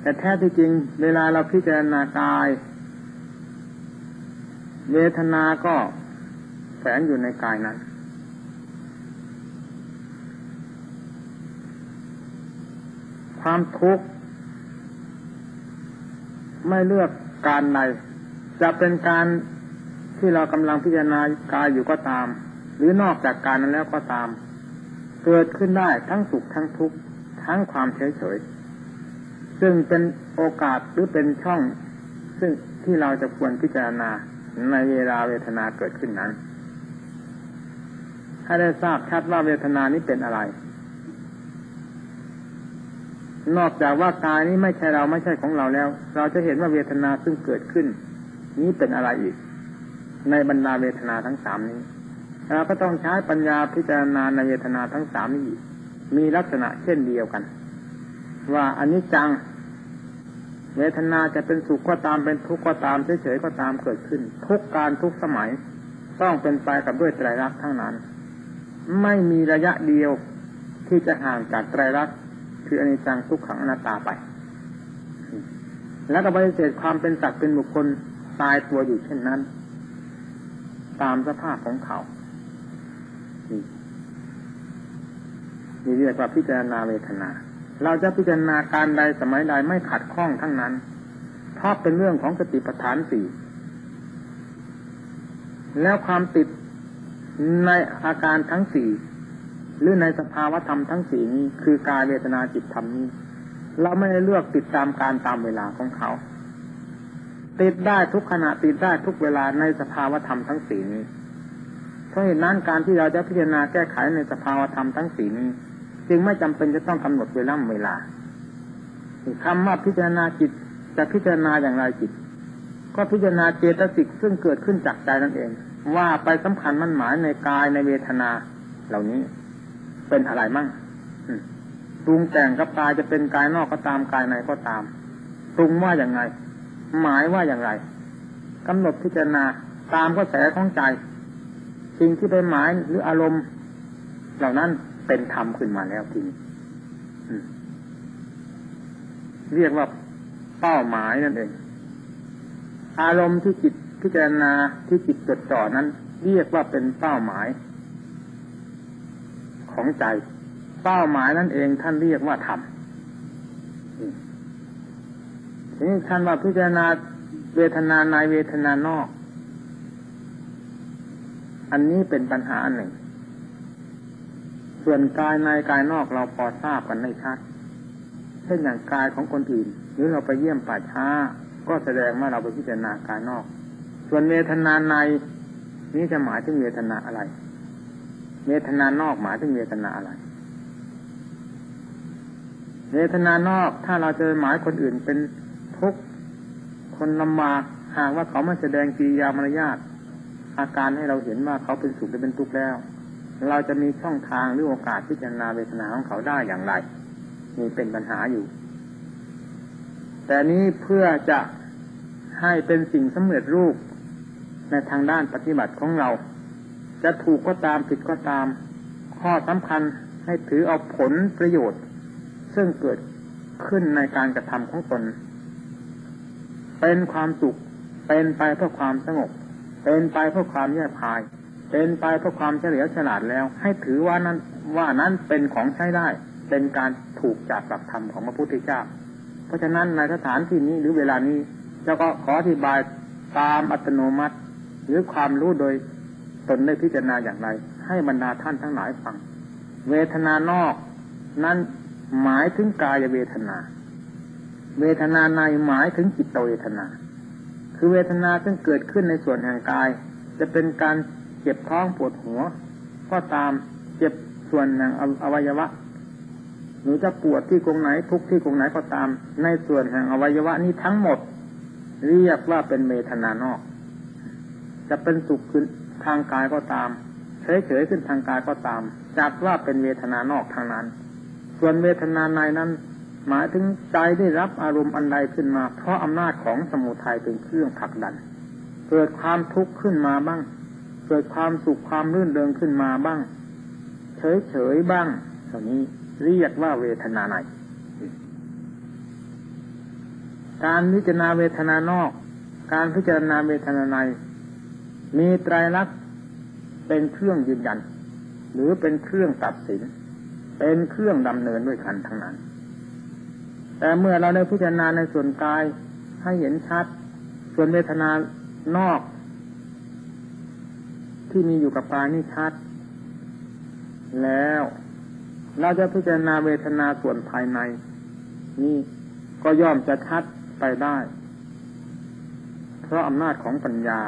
แต่แท้ที่จริง เวลาเราพิจารณากาย เวทนาก็แฝงอยู่ในกายนั้น ความทุกข์ไม่เลือกการใดจะเป็นการที่เรากำลังพิจารณากายอยู่ก็ตาม หรือนอกจากการนั้นแล้วก็ตาม เกิดขึ้นได้ทั้งสุขทั้งทุกข์ทั้งความเฉยเฉย ซึ่งเป็นโอกาสหรือเป็นช่อง ซึ่งที่เราจะควรพิจารณาในเวลาเวทนาเกิดขึ้นนั้นถ้าได้ทราบชัดว่าเวทนานี้เป็นอะไร นอกจากว่ากายนี้ไม่ใช่เราไม่ใช่ของเราแล้ว เราจะเห็นว่าเวทนาซึ่งเกิดขึ้น นี้เป็นอะไรอีก ในบรรดาเวทนาทั้งสามนี้เราก็ต้องใช้ปัญญาพิจารณาในเวทนาทั้งสามนี้มีลักษณะเช่นเดียวกัน ว่าอันนี้จัง เวทนาจะเป็นสุขก็ตามเป็นทุกข์ก็ตามเฉยๆก็ตามเกิดขึ้น ทุกการทุกสมัยต้องเป็นไปกับด้วยไตรลักษณ์ทั้งนั้น ไม่มีระยะเดียวที่จะห่างจากไตรลักษณ์คืออนิจจังทุกขังอนัตตาไป แล้วก็ปฏิเสธความเป็นสัตว์เป็นบุคคลตายตัวอยู่เช่นนั้น ตามสภาพของเขานี่เรียกว่าพิจารณาเวทนา เราจะพิจารณาการใดสมัยใดไม่ขัดข้องทั้งนั้นเพราะเป็นเรื่องของสติปัฏฐานสี่แล้วความติดในอาการทั้งสี่หรือในสภาวะธรรมทั้งสี่นี้คือกายเวทนาจิตธรรมนี้ เราไม่ได้เลือกติดตามการตามเวลาของเขา ติดได้ทุกขณะติดได้ทุกเวลาในสภาวะธรรมทั้งสี่นี้เพราะเหตุนั้นการที่เราจะพิจารณาแก้ไขในสภาวะธรรมทั้งสี่นี้ จึงไม่จำเป็นจะต้องกำหนดเวลาเวลาคำว่าพิจารณาจิตจะพิจารณาอย่างไรจิต ก็พิจารณาเจตสิกซึ่งเกิดขึ้นจากใจนั่นเอง ว่าไปสำคัญมันหมายในกายในเวทนาเหล่านี้ เป็นอะไรมั่งปรุงแต่งกับกายจะเป็นกายนอกก็ตามกายในก็ตามปรุงว่าอย่างไงหมายว่าอย่างไรกำหนดพิจารณาตามกระแสของใจ สิ่งที่ไปหมายหรืออารมณ์ เหล่านั้น เป็นธรรมขึ้นมาแล้วทีนี้เรียกว่าเป้าหมายนั่นเอง อารมณ์ที่จิตพิจารณาที่จิตจดจ่อนั้น เรียกว่าเป็นเป้าหมาย ของใจ เป้าหมายนั่นเองท่านเรียกว่าธรรมทีนี้ท่านว่าพิจารณาเวทนาในเวทนานอก อันนี้เป็นปัญหาหนึ่ง ส่วนกายในกายนอกเราพอทราบกันไม่ชัดเช่นอย่างกายของคนอื่น หรือเราไปเยี่ยมป่าช้า ก็แสดงว่าเราไปพิจารณากายนอก ส่วนเวทนาในนี้จะหมายถึงเวทนาอะไรเวทนานอกหมายถึงเวทนาอะไรเวทนานอกถ้าเราจะหมายคนอื่นเป็นทุกข์คนลำบากหากว่าเขาไม่แสดงกิริยามารยาทอาการให้เราเห็นว่าเขาเป็นสุขหรือเป็นทุกข์แล้ว เราจะมีช่องทางหรือโอกาสพิจารณาเวทนาของเขาได้อย่างไรนี่เป็นปัญหาอยู่ แต่นี้เพื่อจะให้เป็นสิ่งสำเร็จรูปในทางด้านปฏิบัติของเรา จะถูกก็ตามผิดก็ตาม ข้อสำคัญให้ถือเอาผลประโยชน์ ซึ่งเกิดขึ้นในการกระทำของตน เป็นความสุข เป็นไปเพื่อความสงบ เป็นไปเพื่อความแยบคาย เป็นไปเพื่อความเฉลียวฉลาดแล้ว ให้ถือว่านั้นว่านั้นเป็นของใช้ได้ เป็นการถูกจากหลักธรรมของพระพุทธเจ้า เพราะฉะนั้นในสถานที่นี้หรือเวลานี้เจ้าก็ขออธิบายตามอัตโนมัติ หรือความรู้โดยตนได้พิจารณาอย่างไร ให้บรรดาท่านทั้งหลายฟัง เวทนานอก นั้นหมายถึงกายเวทนา เวทนาในหมายถึงจิตเวทนา คือเวทนาซึ่งเกิดขึ้นในส่วนแห่งกาย จะเป็นการ เจ็บท้องปวดหัว ก็ตามเจ็บส่วนแห่งอวัยวะ หรือจะปวดที่กรงไหนทุกที่กรงไหนก็ตาม ในส่วนแห่งอวัยวะนี้ทั้งหมด เรียกว่าเป็นเวทนานอก จะเป็นสุขขึ้นทางกายก็ตามเฉยๆขึ้นทางกายก็ตาม จัดว่าเป็นเวทนานอกทางนั้น ส่วนเวทนาในนั้น หมายถึงใจได้รับอารมณ์อันใดขึ้นมา เพราะอำนาจของสมุทัยเป็นเครื่องผลักดัน เกิดความทุกข์ขึ้นมาบ้าง เกิดความสุขความรื่นเริงขึ้นมาบ้าง เฉยเฉยบ้างตรงนี้เรียกว่าเวทนาในการพิจารณาเวทนานอก การพิจารณาเวทนาใน มีไตรลักษณ์เป็นเครื่องยืนยัน หรือเป็นเครื่องตัดสิน เป็นเครื่องดำเนินด้วยกันทั้งนั้น แต่เมื่อเราได้พิจารณาในส่วนกายให้เห็นชัด ส่วนเวทนานอก ที่มีอยู่กับกายนี่ชัด แล้วเราจะพิจารณาเวทนาส่วนภายใน นี่ก็ย่อมจะชัดไปได้ เพราะอำนาจของปัญญา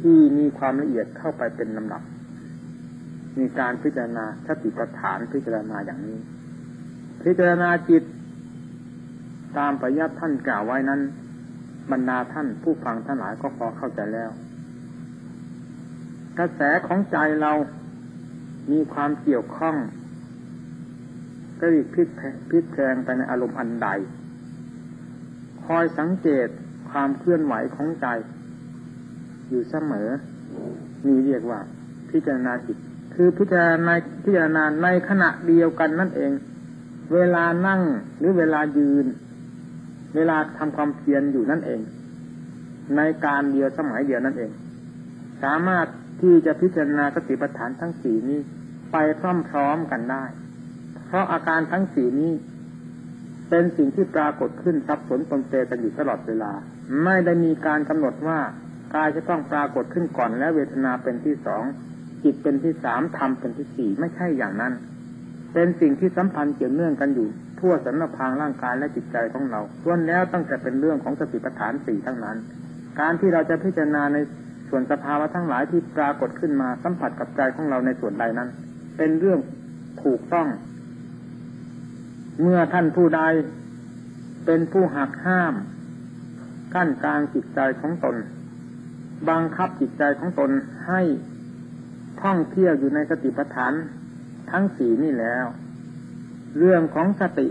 ที่มีความละเอียดเข้าไปเป็นลำดับ มีการพิจารณาสติปัฏฐานพิจารณาอย่างนี้ พิจารณาจิต ตามปยัติท่านกล่าวไว้นั้น บรรดาท่านผู้ฟังทั้งหลายก็พอเข้าใจแล้ว กระแสของใจเรามีความเกี่ยวข้องก็รีพิพิษแพงไปในอารมณ์อันใด คอยสังเกตความเคลื่อนไหวของใจ อยู่เสมอ มีเรียกว่า พิจารณาจิตคือพิจารณาพิจารณาในขณะเดียวกันนั่นเอง เวลานั่งหรือเวลายืน เวลาทำความเพียรอยู่นั่นเอง ในการเดียวสมัยเดียวนั่นเอง สามารถ ที่จะพิจารณาสติปัฏฐานทั้งสี่นี้ ไปพร้อมๆกันได้ เพราะอาการทั้งสี่นี้ เป็นสิ่งที่ปรากฏขึ้นซับสนปนเปกันอยู่ตลอดเวลา ไม่ได้มีการกำหนดว่ากายจะต้องปรากฏขึ้นก่อนและเวทนาเป็นที่สองจิตเป็นที่สามธรรมเป็นที่สี่ไม่ใช่อย่างนั้น เป็นสิ่งที่สัมพันธ์เกี่ยวเนื่องกันอยู่ ทั่วสารพางร่างกายและจิตใจของเราล้วนแล้วตั้งแต่เป็นเรื่องของสติปัฏฐานสี่ทั้งนั้น การที่เราจะพิจารณาใน ส่วนสภาวะทั้งหลายที่ปรากฏขึ้นมาสัมผัสกับใจของเราในส่วนใดนั้น เป็นเรื่องถูกต้อง เมื่อท่านผู้ใด เป็นผู้หักห้าม กั้นกลางจิตใจของตน บังคับจิตใจของตนให้ท่องเที่ยวอยู่ในสติปัฏฐานทั้งสี่นี่แล้ว เรื่องของสติ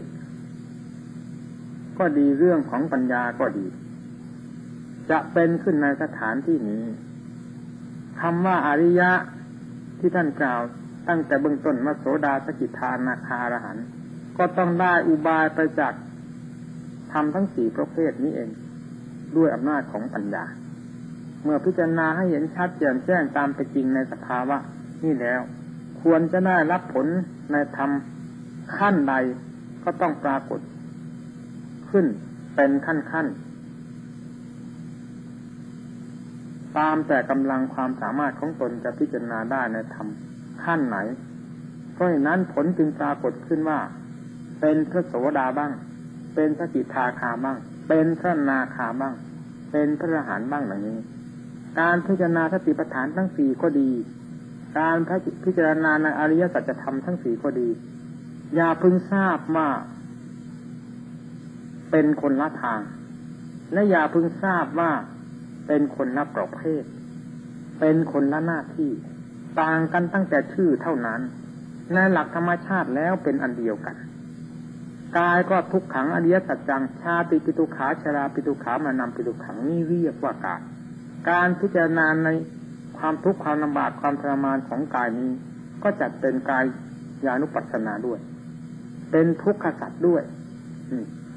ก็ดีเรื่องของปัญญาก็ดี จะเป็นขึ้นในสถานที่นี้ คำว่าอริยะที่ท่านกล่าวตั้งแต่เบื้องต้นมาโสดาสกิทานาคารหันก็ต้องได้อุบายไปจากทำทั้งสี่ประเภทนี้เอง ด้วยอำนาจของปัญญา เมื่อพิจารณาให้เห็นชัดแจ่มแจ้งตามไปจริงในสภาวะ นี่แล้ว ควรจะได้รับผลในธรรมขั้นใดก็ต้องปรากฏ ขึ้นเป็นขั้นขั้น ตามแต่กำลังความสามารถของตนจะพิจารณาได้ในธรรมขั้นไหน เพราะฉะนั้นผลจึงปรากฏขึ้นว่า เป็นพระโสดาบ้าง เป็นพระกิทาคาบ้าง เป็นพระนาคาบ้าง เป็นพระอรหันต์บ้างอย่างนี้ การพิจารณาสติปัฏฐานทั้งสี่ก็ดี การพิจารณาในอริยสัจธรรมทั้งสี่ก็ดี อย่าพึงทราบว่าเป็นคนละทาง และอย่าพึงทราบว่า เป็นคนละประเภท เป็นคนละหน้าที่ ต่างกันตั้งแต่ชื่อเท่านั้น ในหลักธรรมชาติแล้วเป็นอันเดียวกัน กายก็ทุกขังอริยสัจจัง ชาติปิตุขาชราปิตุขามานำปิตุขังนี่เรียกว่ากาย การพิจารณาในความทุกข์ความลำบากความทรมานของกายนี้ ก็จัดเป็นกายยานุปัสสนาด้วย เป็นทุกขสัตว์ด้วย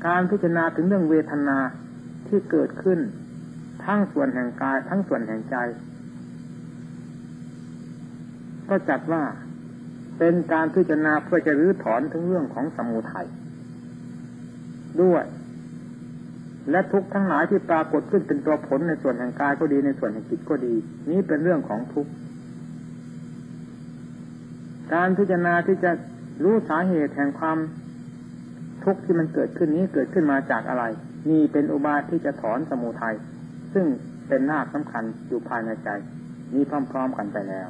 การพิจารณาถึงเรื่องเวทนาที่เกิดขึ้น ทั้งส่วนแห่งกาย ทั้งส่วนแห่งใจ ก็จัดว่าเป็นการพิจารณาเพื่อจะรื้อถอนถึงเรื่องของสมุทัยด้วย และทุกทั้งหลายที่ปรากฏขึ้นเป็นตัวผลในส่วนแห่งกายก็ดีในส่วนแห่งจิตก็ดี นี้เป็นเรื่องของทุกการพิจารณาที่จะรู้สาเหตุแห่งความทุกข์ที่มันเกิดขึ้นนี้เกิดขึ้นมาจากอะไร นี่เป็นอุบายที่จะถอนสมุทัย ซึ่งเป็นหน้าสำคัญอยู่ภายในใจ นี้พร้อม ๆ กันไปแล้ว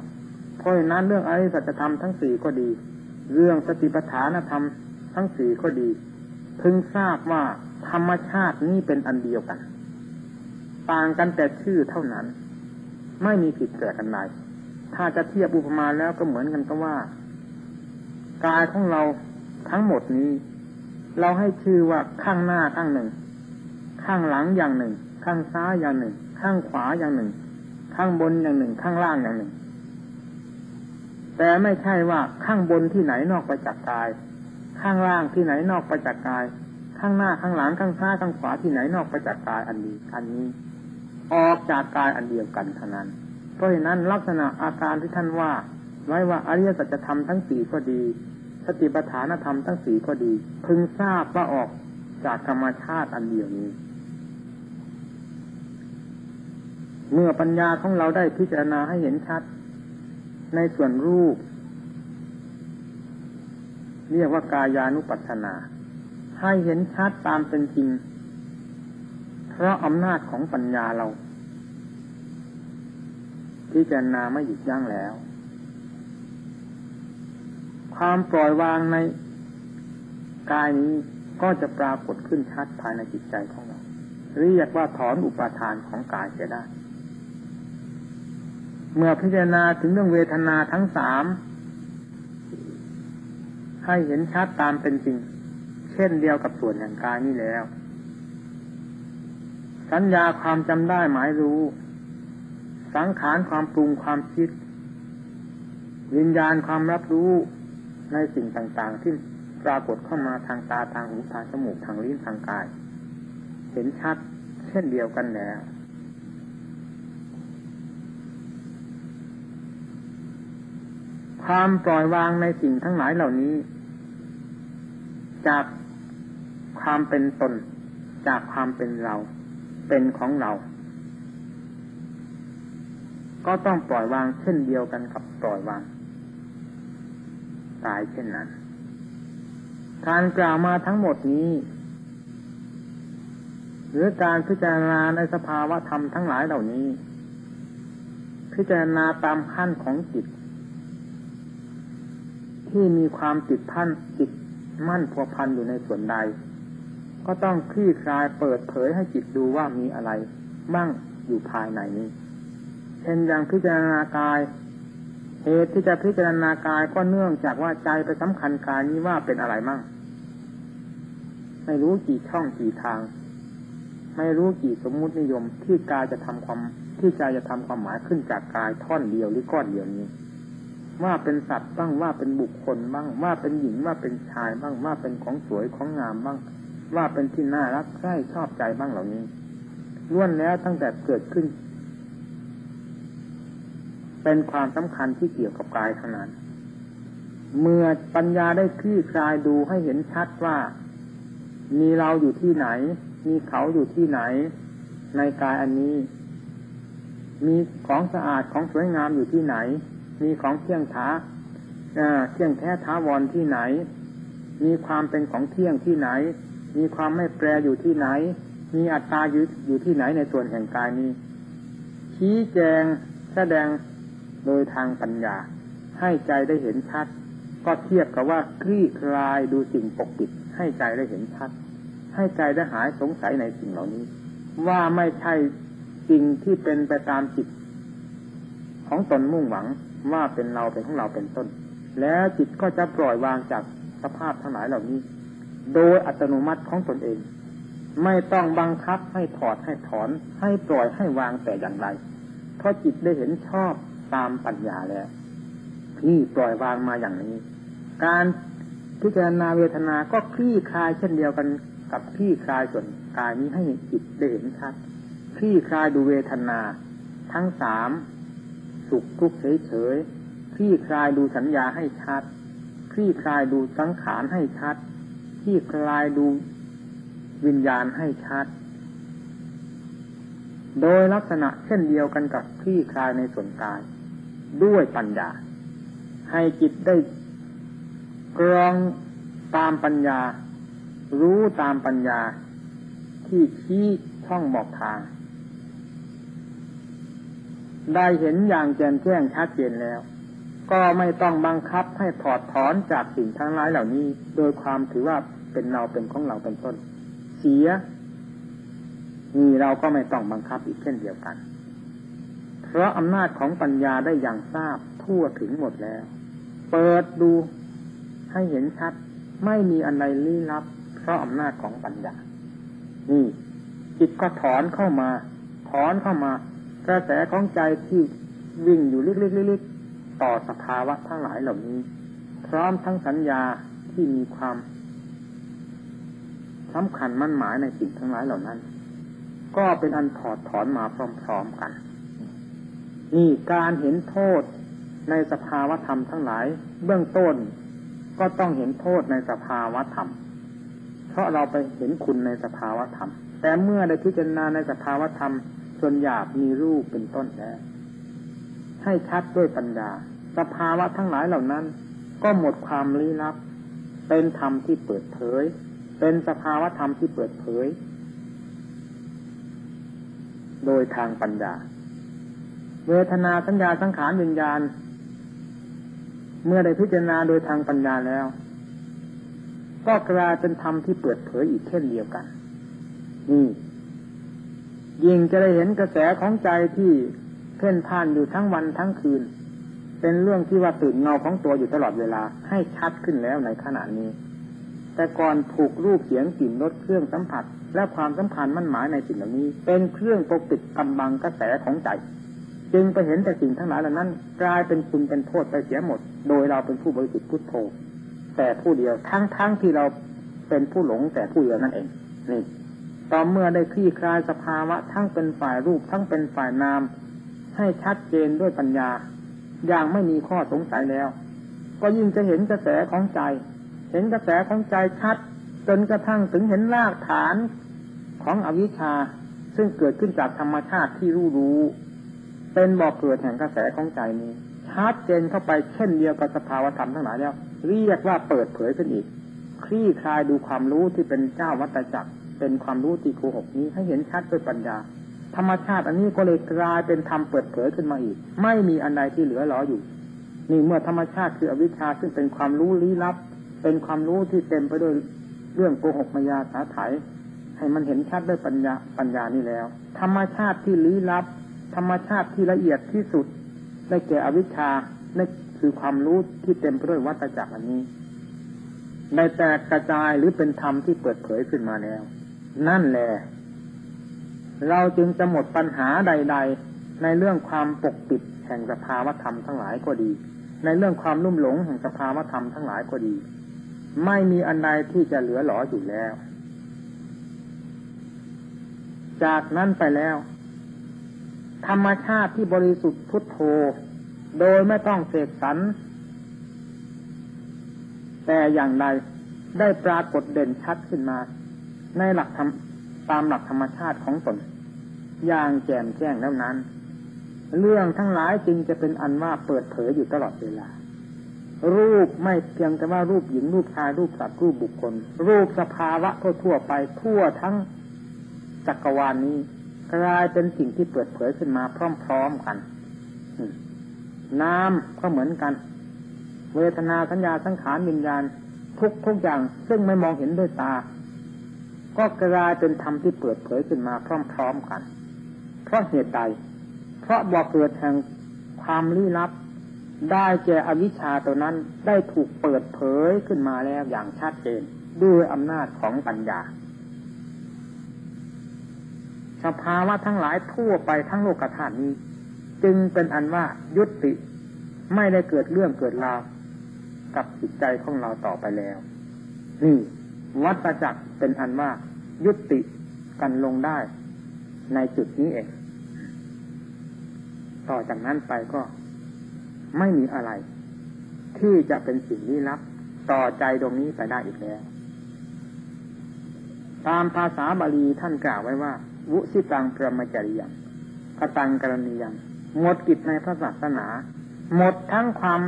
เพราะฉะนั้นเรื่องอริสัจธรรมทั้งสี่ก็ดี เรื่องสติปัฏฐานธรรมทั้งสี่ก็ดีพึงทราบว่าธรรมชาตินี้เป็นอันเดียวกัน ต่างกันแต่ชื่อเท่านั้น ไม่มีผิดแปลกกันใดถ้าจะเทียบอุปมาแล้วก็เหมือนกันก็ว่ากายของเราทั้งหมดนี้ เราให้ชื่อว่าข้างหน้าข้างหนึ่ง ข้างหลังอย่างหนึ่ง ข้างซ้ายอย่างหนึ่ง ข้างขวาอย่างหนึ่ง ข้างบนอย่างหนึ่ง ข้างล่างอย่างหนึ่ง แต่ไม่ใช่ว่าข้างบนที่ไหนนอกไปจากกาย ข้างล่างที่ไหนนอกไปจากกาย ข้างหน้าข้างหลังข้างซ้ายข้างขวาที่ไหนนอกไปจากกายอันนี้อันนี้ ออกจากกายอันเดียวกันเท่านั้น เพราะฉะนั้นลักษณะอาการที่ท่านว่าไว้ว่าอริยสัจธรรมทั้งสี่ก็ดี สติปัฏฐานธรรมทั้งสี่ก็ดี พึงทราบว่าออกจากธรรมชาติอันเดียวนี้ เมื่อปัญญาของเราได้พิจารณาให้เห็นชัด ในส่วนรูป เรียกว่ากายานุปัสสนา ให้เห็นชัดตามเป็นจริง เพราะอำนาจของปัญญาเรา พิจารณาไม่หยุดยั้งแล้ว ความปล่อยวางในกายนี้ก็จะปรากฏขึ้นชัดภายในจิตใจของเราเรียกว่าถอนอุปาทานของกายเสียได้ เมื่อพิจารณาถึงเรื่องเวทนาทั้งสามให้เห็นชัดตามเป็นจริง เช่นเดียวกับส่วนแห่งกายนี้แล้ว สัญญาความจำได้หมายรู้ สังขารความปรุงความคิด วิญญาณความรับรู้ในสิ่งต่างๆ ที่ปรากฏเข้ามาทางตาทางหูทางจมูกทางลิ้นทางกาย เห็นชัดเช่นเดียวกันแล้ว ความปล่อยวางในสิ่งทั้งหลายเหล่านี้ จากความเป็นตน จากความเป็นเรา เป็นของเรา ก็ต้องปล่อยวางเช่นเดียวกันกับปล่อยวางตายเช่นนั้นการกล่าวมาทั้งหมดนี้ หรือการพิจารณาในสภาวะธรรมทั้งหลายเหล่านี้ พิจารณาตามขั้นของจิต ที่มีความติดพันจิตมั่นพัวพันอยู่ในส่วนใด ก็ต้องคลี่คลายเปิดเผยให้จิตดูว่ามีอะไรบ้างอยู่ภายในนี้ เช่นอย่างพิจารณากาย เหตุที่จะพิจารณากายก็เนื่องจากว่าใจไปสำคัญกายนี้ว่าเป็นอะไรมั่ง ไม่รู้กี่ช่องกี่ทาง ไม่รู้กี่สมมุตินิยมที่กายจะทำความที่ใจจะทำความหมายขึ้นจากกายท่อนเดียวหรือก้อนเดียวนี้ ว่าเป็นสัตว์บ้างว่าเป็นบุคคลบ้างว่าเป็นหญิงว่าเป็นชายบ้างว่าเป็นของสวยของงามบ้าง ว่าเป็นที่น่ารักใคร่ชอบใจบ้างเหล่านี้ล้วนแล้วตั้งแต่เกิดขึ้น เป็นความสำคัญที่เกี่ยวกับกายขนาดเมื่อปัญญาได้คลี่คลายดูให้เห็นชัดว่า มีเราอยู่ที่ไหน มีเขาอยู่ที่ไหน ในกายอันนี้ มีของสะอาดของสวยงามอยู่ที่ไหน มีของเที่ยงท้าเที่ยงแท้ท้าวรที่ไหน มีความเป็นของเที่ยงที่ไหน มีความไม่แปรอยู่ที่ไหน มีอัตตาอยู่อยู่ที่ไหนในส่วนแห่งกายนี้ ชี้แจงแสดงโดยทางปัญญา ให้ใจได้เห็นชัด ก็เทียบกับว่าคลี่คลายดูสิ่งปกปิด ให้ใจได้เห็นชัด ให้ใจได้หายสงสัยในสิ่งเหล่านี้ ว่าไม่ใช่สิ่งที่เป็นไปตามจิตของตนมุ่งหวัง ว่าเป็นเราเป็นของเราเป็นต้น แล้วจิตก็จะปล่อยวางจากสภาพทั้งหลายเหล่านี้ โดยอัตโนมัติของตนเอง ไม่ต้องบังคับให้ถอดให้ถอน ให้ปล่อยให้วางแต่อย่างไร เพราะจิตได้เห็นชอบตามปัญญาแล้วนี่ปล่อยวางมาอย่างนี้ การพิจารณาเวทนาก็คลี่คลายเช่นเดียวกันกับคลี่คลายส่วนกายนี้ให้จิตได้เห็นชัดคลี่คลายดูเวทนา ทั้งสาม สุขทุกข์เฉยๆคลี่คลายดูสัญญาให้ชัดคลี่คลายดูสังขารให้ชัดคลี่คลายดูวิญญาณให้ชัด โดยลักษณะเช่นเดียวกันกับคลี่คลายในส่วนกาย ด้วยปัญญา ให้จิตได้กรองตามปัญญา รู้ตามปัญญา ที่ชี้ช่องบอกทาง ได้เห็นอย่างแจ่มแจ้งชัดเจนแล้ว ก็ไม่ต้องบังคับให้ถอดถอนจากสิ่งทั้งหลายเหล่านี้ โดยความถือว่าเป็นเราเป็นของเราเป็นต้น เสียนี่เราก็ไม่ต้องบังคับอีกเช่นเดียวกัน เพราะอำนาจของปัญญาได้อย่างทราบทั่วถึงหมดแล้ว เปิดดูให้เห็นชัด ไม่มีอะไรลี้ลับ เพราะอำนาจของปัญญา นี่จิตก็ถอนเข้ามา ถอนเข้ามา กระแสของใจที่วิ่งอยู่ลึกๆๆต่อสภาวะทั้งหลายเหล่านี้ พร้อมทั้งสัญญาที่มีความสำคัญมั่นหมายในสิ่งทั้งหลายเหล่านั้น ก็เป็นอันถอดถอนมาพร้อมๆกัน นี่การเห็นโทษในสภาวะธรรมทั้งหลาย เบื้องต้น ก็ต้องเห็นโทษในสภาวะธรรม เพราะเราไปเห็นคุณในสภาวะธรรม แต่เมื่อได้พิจารณาในสภาวะธรรม ส่วนหยาบมีรูปเป็นต้นแล้วให้ชัดด้วยปัญญา สภาวะทั้งหลายเหล่านั้น ก็หมดความลี้ลับ เป็นธรรมที่เปิดเผย เป็นสภาวะธรรมที่เปิดเผย โดยทางปัญญา เวทนาสัญญาสังขารวิญญาณ เมื่อได้พิจารณาโดยทางปัญญาแล้ว ก็กลายเป็นธรรมที่เปิดเผยอีกเช่นเดียวกันนี่ ยิ่งจะได้เห็นกระแสของใจที่เพ่นพ่านอยู่ทั้งวันทั้งคืน เป็นเรื่องที่ว่าตื่นเงาของตัวอยู่ตลอดเวลาให้ชัดขึ้นแล้วในขณะนี้ แต่ก่อนถูกรูปเสียงกลิ่นรสเครื่องสัมผัส และความสัมพันธ์มั่นหมายในสิ่งเหล่านี้ เป็นเครื่องปกปิดกำบังกระแสของใจ จึงไปเห็นแต่สิ่งทั้งหลายเหล่านั้น กลายเป็นคุณเป็นโทษไปเสียหมด โดยเราเป็นผู้บริสุทธิ์พุทโธแต่ผู้เดียวทั้งๆทที่เราเป็นผู้หลงแต่ผู้เดียวนั่นเองนี่ ต่อเมื่อได้คลี่คลายสภาวะทั้งเป็นฝ่ายรูปทั้งเป็นฝ่ายนาม ให้ชัดเจนด้วยปัญญา อย่างไม่มีข้อสงสัยแล้ว ก็ยิ่งจะเห็นกระแสของใจ เห็นกระแสของใจชัด จนกระทั่งถึงเห็นรากฐานของอวิชชาซึ่งเกิดขึ้นจากธรรมชาติที่รู้รู้ เป็นบ่อกเกิดแห่งกระแสของใจนี้ชัดเจนเข้าไปเช่นเดียวกับสภาวธรรมทั้งหลายแล้ว เรียกว่าเปิดเผยขึ้นอีก คลี่คลายดูความรู้ที่เป็นเจ้าวัตจักร เป็นความรู้ที่โกหกนี้ให้เห็นชัดด้วยปัญญา ธรรมชาติอันนี้ก็เลยกลายเป็นธรรมเปิดเผยขึ้นมาอีก ไม่มีอันใดที่เหลือหลออยู่ นี่เมื่อธรรมชาติคืออวิชชาซึ่งเป็นความรู้ลี้ลับ เป็นความรู้ที่เต็มไปด้วยเรื่องโกหกมายาสาไถให้มันเห็นชัดด้วยปัญญาปัญญานี่แล้ว ธรรมชาติที่ลี้ลับ ธรรมชาติที่ละเอียดที่สุดได้แก่อวิชชานั่นคือความรู้ที่เต็มไปด้วยวัฏจักรอันนี้ได้แตกกระจายหรือเป็นธรรมที่เปิดเผยขึ้นมาแล้ว นั่นแหละเราจึงจะหมดปัญหาใด ๆ ในเรื่องความปกปิดแห่งสภาวธรรมทั้งหลายก็ดี ในเรื่องความลุ่มหลงแห่งสภาวธรรมทั้งหลายก็ดี ไม่มีอันใดที่จะเหลือหลออยู่แล้ว จากนั้นไปแล้ว ธรรมชาติที่บริสุทธิ์พุทโธ โดยไม่ต้องเสกสรรแต่อย่างใดได้ปรากฏเด่นชัดขึ้นมา ในหลักธรรมตามหลักธรรมชาติของตนอย่างแจ่มแจ้งแล้วนั้น เรื่องทั้งหลายจึงจะเป็นอันว่าเปิดเผยอยู่ตลอดเวลา รูปไม่เพียงแต่ว่ารูปหญิงรูปชายรูปสัตว์รูปบุคคล รูปสภาวะทั่วๆไปทั่วทั้งจักรวาลนนี้กลายเป็นสิ่งที่เปิดเผยขึ้นมาพร้อมๆกันน้ำก็เหมือนกัน เวทนาสัญญาสังขารวิญญาณทุกทุกอย่างซึ่งไม่มองเห็นด้วยตา ก็กลายเป็นธรรมที่เปิดเผยขึ้นมาพร้อมๆกัน เพราะเหตุใด เพราะบ่อเกิดแห่งความลี้ลับ ได้แก่อวิชชาตัวนั้นได้ถูกเปิดเผยขึ้นมาแล้วอย่างชัดเจนด้วยอำนาจของปัญญา สภาวะทั้งหลายทั่วไปทั้งโลกธาตุนี้ จึงเป็นอันว่ายุติไม่ได้เกิดเรื่องเกิดราวกับจิตใจของเราต่อไปแล้ว นี่ วัฏจักรเป็นอันว่ายุติกันลงได้ในจุดนี้เอง ต่อจากนั้นไปก็ไม่มีอะไร ที่จะเป็นสิ่งลี้ลับ ต่อใจตรงนี้ไปได้อีกแล้ว ตามภาษาบาลีท่านกล่าวไว้ว่า วุสิตังปรมจริยังกตังกรณียังหมดกิจในพระศาสนา หมดทั้งความ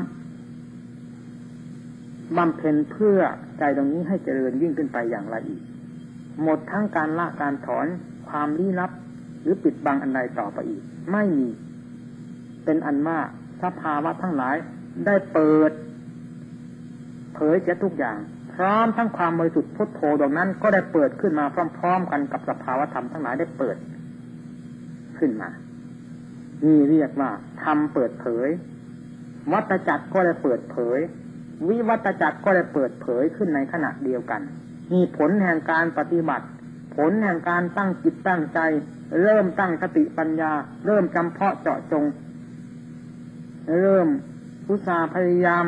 บำเพ็ญเพื่อใจตรงนี้ให้เจริญยิ่งขึ้นไปอย่างไรอีก หมดทั้งการละการถอนความลี้ลับ หรือปิดบังอันใดต่อไปอีก ไม่มี เป็นอันมากสภาวะทั้งหลายได้เปิด เผยแก่ทุกอย่าง พร้อมทั้งความบริสุทธิ์พุทโธดวงนั้น ก็ได้เปิดขึ้นมาพร้อม ๆ กันกับสภาวะธรรมทั้งหลายได้เปิด ขึ้นมานี่เรียกว่าธรรมเปิดเผยวัตจักรก็ได้เปิดเผย วิวัตจักรก็ได้เปิดเผยขึ้นในขณะเดียวกัน มีผลแห่งการปฏิบัติ ผลแห่งการตั้งจิตตั้งใจ เริ่มตั้งสติปัญญา เริ่มจำเพาะเจาะจง เริ่มอุตสาพยายาม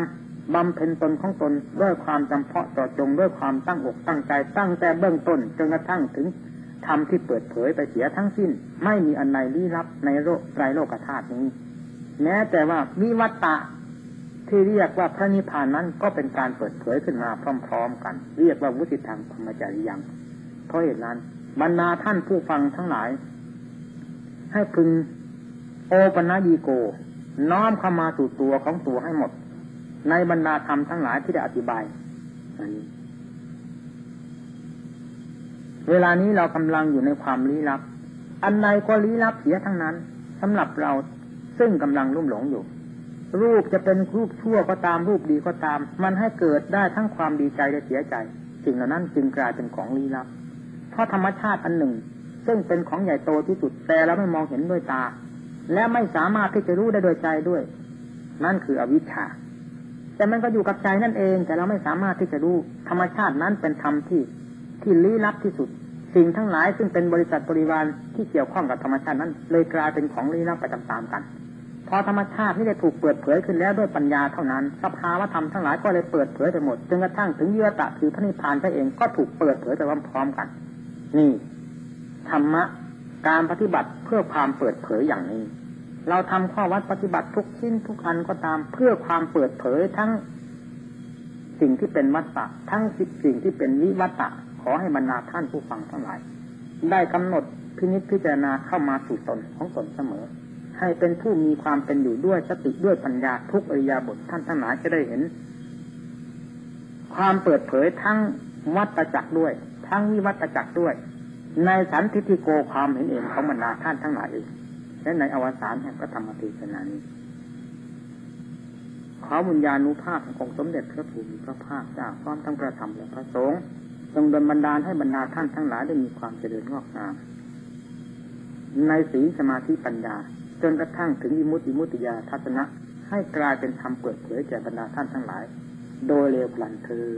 บำเพ็ญตนของตนด้วยความจำเพาะเจาะจงด้วยความตั้งอกตั้งใจ ตั้งแต่เบื้องต้นจนกระทั่งถึงธรรมที่เปิดเผยไปเสียทั้งสิ้น ไม่มีอันใดลี้ลับในโลกไตรโลกธาตุนี้ แม้แต่ว่าวิวัตตะ ที่เรียกว่าพระนิพพานนั้นก็เป็นการเปิดเผยขึ้นมาพร้อม ๆ กัน เรียกว่าวุติธรรมธรรมจริยังเพราะเหตุนั้นบรรดาท่านผู้ฟังทั้งหลาย ให้พึงโอปนายีโก น้อมเข้ามาสู่ตัวของตัวให้หมด ในบรรดาธรรมทั้งหลายที่ได้อธิบายอันนี้เวลานี้เรากำลังอยู่ในความลี้ลับ อันใดก็ลี้ลับเสียทั้งนั้นสำหรับเราซึ่งกำลังรุ่มหลงอยู่ รูปจะเป็นรูปชั่วก็ตามรูปดีก็ตาม มันให้เกิดได้ทั้งความดีใจและเสียใจสิ่งเหล่านั้นจึงกลายเป็นของลี้ลับเพราะธรรมชาติอันหนึ่ง ซึ่งเป็นของใหญ่โตที่สุดแต่เราไม่มองเห็นด้วยตา และไม่สามารถที่จะรู้ได้โดยใจด้วย นั่นคืออวิชชา แต่มันก็อยู่กับใจนั่นเอง แต่เราไม่สามารถที่จะรู้ธรรมชาตินั้นเป็นธรรมที่ที่ลี้ลับที่สุด สิ่งทั้งหลายซึ่งเป็นบริษัทบริวารที่เกี่ยวข้องกับธรรมชาตินั้น เลยกลายเป็นของลี้ลับไปตามๆกัน พอธรรมชาติที่ได้ถูกเปิดเผยขึ้นแล้วด้วยปัญญาเท่านั้น สภาวธรรมทั้งหลายก็เลยเปิดเผยไปหมดจนกระทั่งถึงเยื่อตะคือพระนิพพานไปเองก็ถูกเปิดเผยไปพร้อมๆกัน นี่ธรรมะการปฏิบัติเพื่อความเปิดเผยอย่างนี้ เราทำข้อวัดปฏิบัติทุกชิ้นทุกอันก็ตามเพื่อความเปิดเผยทั้งสิ่งที่เป็นวัตตะทั้งสิ่งที่เป็นวิวัตตะขอให้บรรดาท่านผู้ฟังทั้งหลาย ได้กำหนดพินิจพิจารณาเข้ามาสู่ตนของตนเสมอ ให้เป็นผู้มีความเป็นอยู่ด้วยสติด้วยปัญญาทุกอริยาบทท่านทั้งหลายจะได้เห็น ความเปิดเผยทั้งวัตจักรด้วย ทั้งวิวัตจักรด้วย ในสันทิฏฐิโกความเห็นเองของบรรดาท่านทั้งหลายเองและในอวสานแห่งพระธรรมเทศนานี้ขอบุญญาณุภาพของสมเด็จพระผู้มีพระภาคเจ้าพร้อมทั้งพระธรรมและพระสงฆ์จงดลบันดาลให้บรรดาท่านทั้งหลายได้มีความเจริญงอกงามในศีลสมาธิปัญญา จนกระทั่งถึงอิมุตติมุตติยาทัศนะ ให้กลายเป็นธรรมเปิดเผยแก่บรรดาท่านทั้งหลาย โดยเร็วพลันเธอ